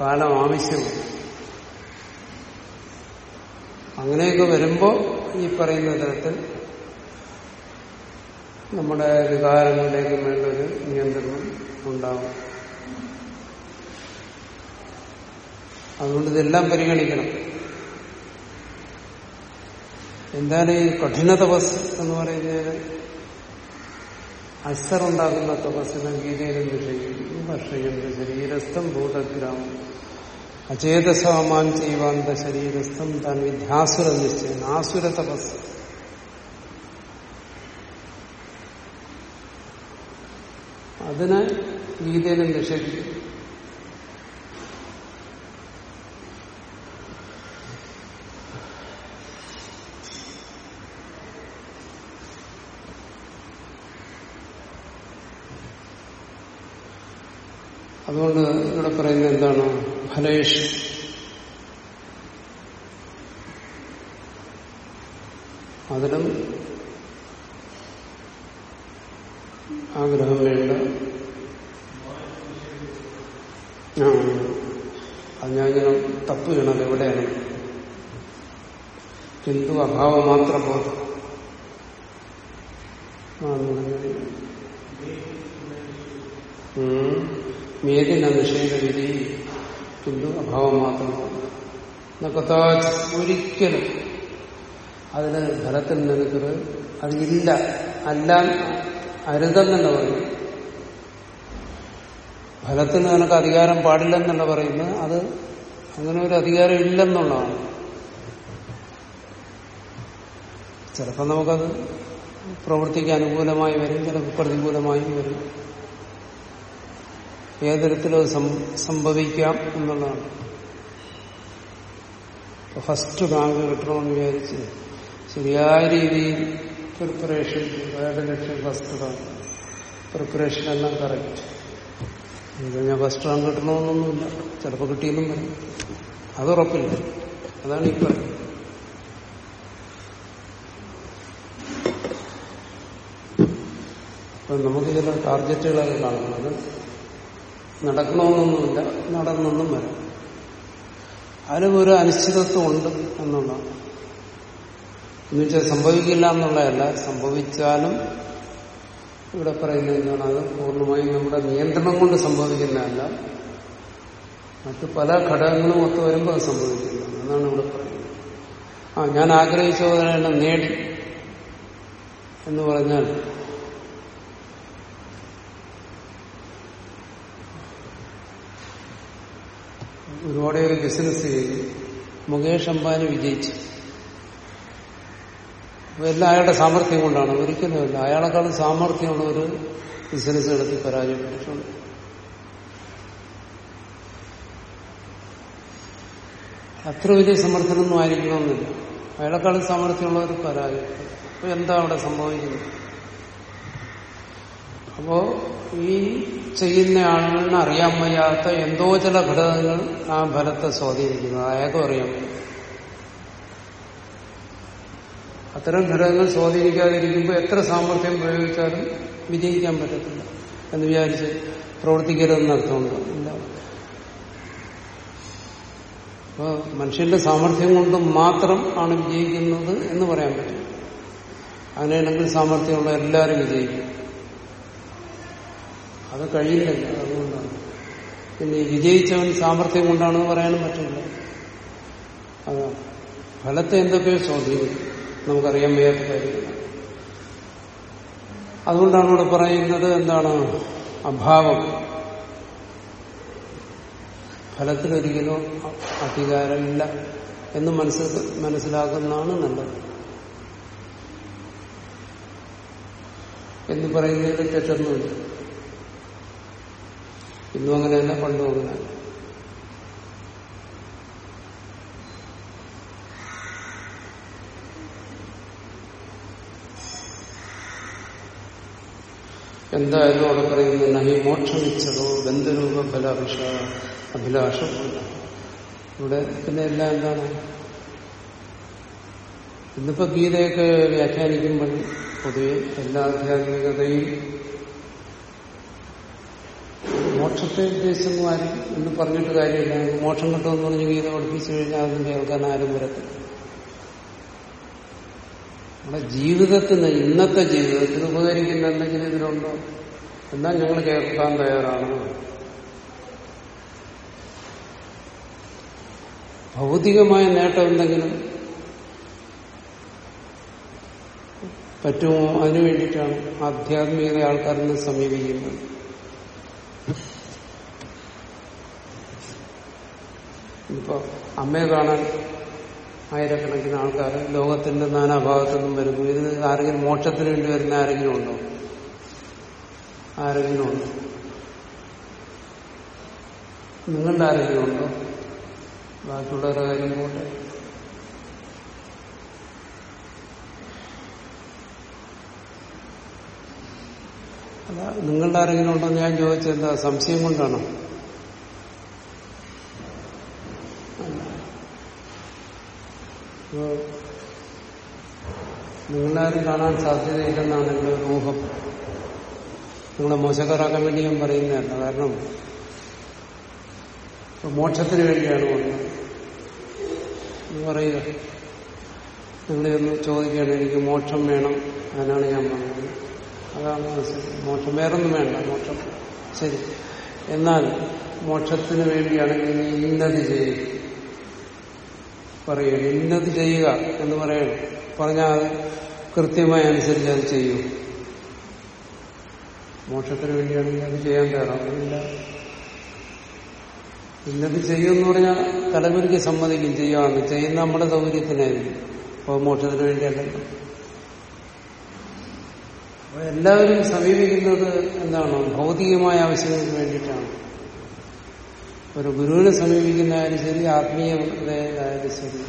കാലം ആവശ്യമാണ് അങ്ങനെയൊക്കെ വരുമ്പോൾ ഈ പറയുന്ന തരത്തിൽ നമ്മുടെ വികാരങ്ങളിലേക്കും വേണ്ട ഒരു നിയന്ത്രണം ഉണ്ടാവും. അതുകൊണ്ട് ഇതെല്ലാം പരിഗണിക്കണം. എന്തായാലും ഈ കഠിന തപസ് എന്ന് പറയുന്നത്? അസറുണ്ടാകുന്ന തപസ്സിനെ ഗീതയിലും വിഷയിക്കും ഭക്ഷയുണ്ട് ശരീരസ്ഥം ഭൂതഗ്രാമം. അചേതസമാൻ ചെയ്യുവാന്ത ശരീരസ്ഥം താൻ വിദ്യാസുര നിശ്ചയം. ആസുര തപസ്. അതിനെ ഗീതയിൽ നിഷേധിക്കും അതുകൊണ്ട് ഇവിടെ പറയുന്നത് എന്താണ്? ഫലേഷ് അതിലും ആഗ്രഹം വേണ്ട. അത് ഞാൻ ഇങ്ങനെ തപ്പ് ചെയ്യണത് എവിടെയാണ്? ഹിന്ദു അഭാവം മാത്രം പോകും മേദിന നിഷേധവിധി കിന്തു അഭാവം മാത്രം എന്നൊക്കെ ഒരിക്കലും അതിന് ഫലത്തിൽ നിനക്കൊരു അതില്ല അല്ല അരുതെന്നല്ല പറയും. ഫലത്തിൽ നിനക്ക് അധികാരം പാടില്ലെന്നല്ല പറയുന്നത്. അത് അങ്ങനെ ഒരു അധികാരം ഇല്ലെന്നുള്ളതാണ്. ചിലപ്പോൾ നമുക്കത് പ്രവൃത്തിക്ക് അനുകൂലമായി വരും ചിലപ്പോൾ പ്രതികൂലമായും വരും. ഏതരത്തിലും അത് സംഭവിക്കാം എന്നുള്ളതാണ്. ഫസ്റ്റ് റാങ്ക് കിട്ടണമെന്ന് വിചാരിച്ച് ശരിയായ രീതിയിൽ പ്രിപ്പറേഷൻ അയാളുടെ ലക്ഷ്യം ഫസ്റ്റ് റാങ്ക് പ്രിപ്പറേഷൻ എല്ലാം കറക്റ്റ് കഴിഞ്ഞാൽ ഫസ്റ്റ് റാങ്ക് കിട്ടണമെന്നൊന്നുമില്ല. ചിലപ്പോൾ കിട്ടിയെന്നും വരും. അത് ഉറപ്പില്ല. അതാണ് ഈ പറയുന്നത് നമുക്ക് ചില ടാർഗറ്റുകളൊക്കെ കാണുന്നത്. നടക്കണമെന്നൊന്നുമില്ല. നടന്നൊന്നും വരാം. അതിലും ഒരു അനിശ്ചിതത്വം ഉണ്ട് എന്നുള്ളതാണ്. എന്നുവെച്ചാൽ സംഭവിക്കില്ല എന്നുള്ളതല്ല. സംഭവിച്ചാലും ഇവിടെ പറയുന്നത് എന്താണ് അത് പൂർണമായും നമ്മുടെ നിയന്ത്രണം കൊണ്ട് സംഭവിക്കുന്നതല്ല. മറ്റു പല ഘടകങ്ങളും ഒത്തു വരുമ്പോൾ അത് സംഭവിക്കില്ല. എന്നാണ് ഇവിടെ പറയുന്നത്. ആ ഞാൻ ആഗ്രഹിച്ച പോലെ നേടി എന്ന് പറഞ്ഞാൽ ഒരുപാട് ഒരു ബിസിനസ് ചെയ്തു മുകേഷ് അംബാനി വിജയിച്ചു. എല്ലാം അയാളുടെ സാമർഥ്യം കൊണ്ടാണ്. ഒരിക്കലും അല്ല. അയാളെക്കാളും സാമർഥ്യമുള്ള ഒരു ബിസിനസ് നടത്തി പരാജയപ്പെട്ടിട്ടുണ്ട്. അത്ര വലിയ സമർത്ഥനൊന്നും ആയിരിക്കണമെന്നില്ല. അയാളെക്കാളും സാമർഥ്യമുള്ളവർ പരാജയപ്പെട്ടു അപ്പൊ എന്താ അവിടെ സംഭവിക്കുന്നത്? അപ്പോ ഈ ചെയ്യുന്ന ആളുകളിന് അറിയാൻ വയ്യാത്ത എന്തോ ചില ഘടകങ്ങൾ ആ ഫലത്തെ സ്വാധീനിക്കുന്നു. അയാൾക്കും അറിയാം. അത്തരം ഘടകങ്ങൾ സ്വാധീനിക്കാതിരിക്കുമ്പോൾ എത്ര സാമർഥ്യം പ്രയോഗിച്ചാലും വിജയിക്കാൻ പറ്റത്തില്ല എന്ന് വിചാരിച്ച് പ്രവർത്തിക്കരുതെന്ന് അർത്ഥമുണ്ട്. ഇല്ല. അപ്പോൾ മനുഷ്യന്റെ സാമർഥ്യം കൊണ്ട് മാത്രം ആണ് വിജയിക്കുന്നത് എന്ന് പറയാൻ പറ്റും അങ്ങനെയാണെങ്കിൽ സാമർഥ്യമുള്ള എല്ലാവരും വിജയിക്കും. അത് കഴിയില്ല അതുകൊണ്ടാണ്. പിന്നെ വിജയിച്ചവൻ സാമർഥ്യം കൊണ്ടാണെന്ന് പറയാനും പറ്റില്ല. അതാ. ഫലത്തെ എന്തൊക്കെയോ സ്വാധീനിക്കും. നമുക്കറിയാൻ വയ്യാത്ത കാര്യങ്ങൾ അതുകൊണ്ടാണ് ഇവിടെ പറയുന്നത് എന്താണ്? അഭാവം. ഫലത്തിലൊരിക്കലും അധികാരമില്ല എന്ന് മനസ്സിൽ മനസ്സിലാക്കുന്നതാണ് നല്ലത്. എന്ന് പറയുന്നതിൽ തെറ്റൊന്നുമില്ല. ഇന്നും അങ്ങനെയല്ല പണ്ടും അങ്ങനെയല്ല എന്തായാലും അവിടെ പറയുന്നത് നഹി മോക്ഷമിച്ചതോ ബന്ധരൂപ ഫലാഭിഷ അഭിലാഷം ഇവിടെ പിന്നെ എല്ലാം എന്താണ്? ഇന്നിപ്പോ ഗീതയൊക്കെ വ്യാഖ്യാനിക്കുമ്പോൾ പൊതുവെ എല്ലാ ആധ്യാത്മികതയും മോക്ഷത്തെ ഉദ്ദേശിക്കുന്നു ആരും എന്ന് പറഞ്ഞിട്ട് കാര്യമില്ല. മോക്ഷം കിട്ടുമെന്ന് പറഞ്ഞ് ഗീത പഠിപ്പിച്ചു കഴിഞ്ഞാൽ അതും കേൾക്കാൻ ആരും വരത്തില്ല. നമ്മുടെ ജീവിതത്തിന് ഇന്നത്തെ ജീവിതത്തിന് ഉപകരിക്കുന്ന എന്തെങ്കിലും ഇതിലുണ്ടോ? എന്നാൽ ഞങ്ങൾ കേൾക്കാൻ തയ്യാറാണ്. ഭൗതികമായ നേട്ടം എന്തെങ്കിലും പറ്റുമോ? അതിനു വേണ്ടിയിട്ടാണ് ആധ്യാത്മികത ആൾക്കാരെന്ന് സമീപിക്കുന്നത്. ഇപ്പൊ അമ്മയെ കാണാൻ ആയിരക്കണക്കിന് ആൾക്കാർ ലോകത്തിന്റെ നാനാഭാഗത്തു നിന്നും വരുന്നു. ഇത് ആരെങ്കിലും മോക്ഷത്തിന് വേണ്ടി വരുന്ന ആരെങ്കിലും ഉണ്ടോ? ആരെങ്കിലും ഉണ്ടോ? നിങ്ങളുടെ ആരെങ്കിലും ഉണ്ടോ? ബാക്കിയുള്ളവരുടെ കാര്യം പോട്ടെ. അല്ല നിങ്ങളുടെ ആരെങ്കിലും ഉണ്ടോ ഞാൻ ചോദിച്ചെന്താ സംശയം കൊണ്ടാണോ അല്ല. ഇപ്പോ നിങ്ങളാരും കാണാൻ സാധ്യതയില്ലെന്നാണ് എന്റെ ഒരു ഊഹം. നിങ്ങളെ മോശക്കാരാക്കാൻ വേണ്ടി ഞാൻ പറയുന്നതല്ല. കാരണം മോക്ഷത്തിന് വേണ്ടിയാണ് എന്ന് പറയുക. നിങ്ങളെ ഒന്ന് ചോദിക്കുകയാണ് എനിക്ക് മോക്ഷം വേണം അതിനാണ് ഞാൻ പറഞ്ഞത്. അതാണ് മോക്ഷം വേറൊന്നും വേണ്ട മോക്ഷം. ശരി. എന്നാൽ മോക്ഷത്തിന് വേണ്ടിയാണെങ്കിൽ ഇന്നത് ചെയ്യും. പറയുക ഇന്നത് ചെയ്യുക എന്ന് പറയണം പറഞ്ഞാൽ കൃത്യമായി അനുസരിച്ച് അത് ചെയ്യൂ. മോക്ഷത്തിന് വേണ്ടിയാണെങ്കിൽ അത് ചെയ്യാൻ തയ്യാറാവുന്നില്ല ഇന്നത് ചെയ്യുമെന്ന് പറഞ്ഞാൽ തലമുറയ്ക്ക് സമ്മതിക്കും. ചെയ്യാമെന്ന് ചെയ്യുന്ന നമ്മുടെ സൗകര്യത്തിനായിരിക്കും അപ്പോൾ മോക്ഷത്തിന് വേണ്ടിയല്ലല്ലോ എല്ലാവരും സമീപിക്കുന്നത് എന്താണ്? ഭൗതികമായ ആവശ്യങ്ങൾക്ക് വേണ്ടിയിട്ടാണ്. ഒരു ഗുരുവിനെ സമീപിക്കുന്നതായാലും ശരി ആത്മീയതയായാലും ശരി.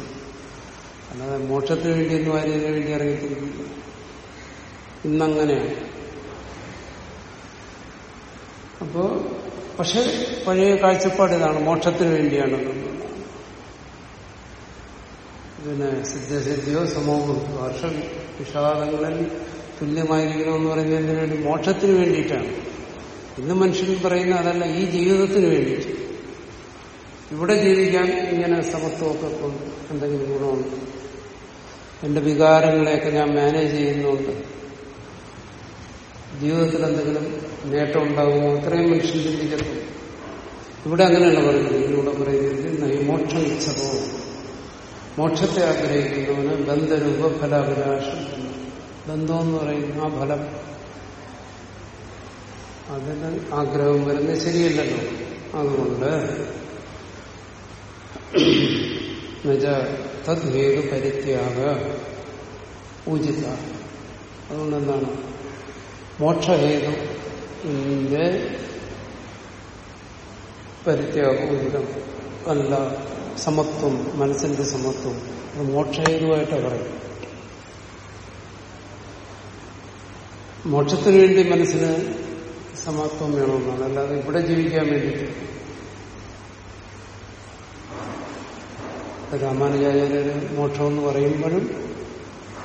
അല്ലാതെ മോക്ഷത്തിന് വേണ്ടിയൊന്നും ആരും ഇതിനു വേണ്ടി ഇറങ്ങിത്തിരിക്കില്ല. ഇന്നങ്ങനെയാണ്. അപ്പോ പക്ഷെ പഴയ കാഴ്ചപ്പാട് ഇതാണ്. മോക്ഷത്തിന് വേണ്ടിയാണ് പിന്നെ സിദ്ധസിദ്ധിയോ സമൂഹം വർഷം വിഷാദങ്ങളിൽ തുല്യമായിരിക്കണമെന്ന് പറയുന്നത് എന്തിനു വേണ്ടി മോക്ഷത്തിന് വേണ്ടിയിട്ടാണ്. ഇന്ന് മനുഷ്യൻ പറയുന്ന അതല്ല ഈ ജീവിതത്തിന് വേണ്ടിയിട്ട്. ഇവിടെ ജീവിക്കാൻ ഇങ്ങനെ സമത്വമൊക്കെ എന്തെങ്കിലും ഗുണമുണ്ട്? എന്റെ വികാരങ്ങളെയൊക്കെ ഞാൻ മാനേജ് ചെയ്യുന്നുണ്ട്. ജീവിതത്തിൽ എന്തെങ്കിലും നേട്ടം ഉണ്ടാകുമോ? അത്രയും മനുഷ്യൻ ചിന്തിക്കത്തുള്ളൂ ഇവിടെ അങ്ങനെയാണ് പറയുന്നത്. ഇതിലൂടെ പറയുന്നത് മോക്ഷം ഇച്ഛതോ മോക്ഷത്തെ ആഗ്രഹിക്കുന്നവന് ബന്ധരൂപ ഫലാഭിലാഷം ബന്ധം എന്ന് പറയുന്ന ആ ഫലം. അതിന് ആഗ്രഹം വരുന്നത് ശരിയല്ലല്ലോ. അതുകൊണ്ട് [coughs] തദ്വേഗ പരിത്യാഗ ഊചിത. അതുകൊണ്ട് എന്താണ് മോക്ഷഹേതുവിന്റെ പരിത്യാഗം ഉചിതം അല്ല സമത്വം മനസ്സിന്റെ സമത്വം. അത് മോക്ഷഹേതുവായിട്ടാണ് പറയും മോക്ഷത്തിന് വേണ്ടി മനസ്സിന് സമത്വം വേണമെന്നാണ്. അല്ലാതെ ഇവിടെ ജീവിക്കാൻ വേണ്ടിയിട്ട് രാമാനുജാചാര്യര് മോക്ഷം എന്ന് പറയുമ്പോഴും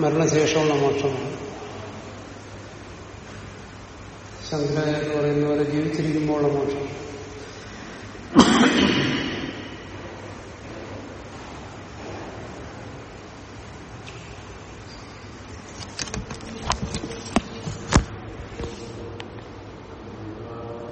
മരണശേഷമുള്ള മോക്ഷമാണ്. ശങ്കരാചാര്യ പറയുന്ന പോലെ ജീവിച്ചിരിക്കുമ്പോഴുള്ള മോക്ഷം.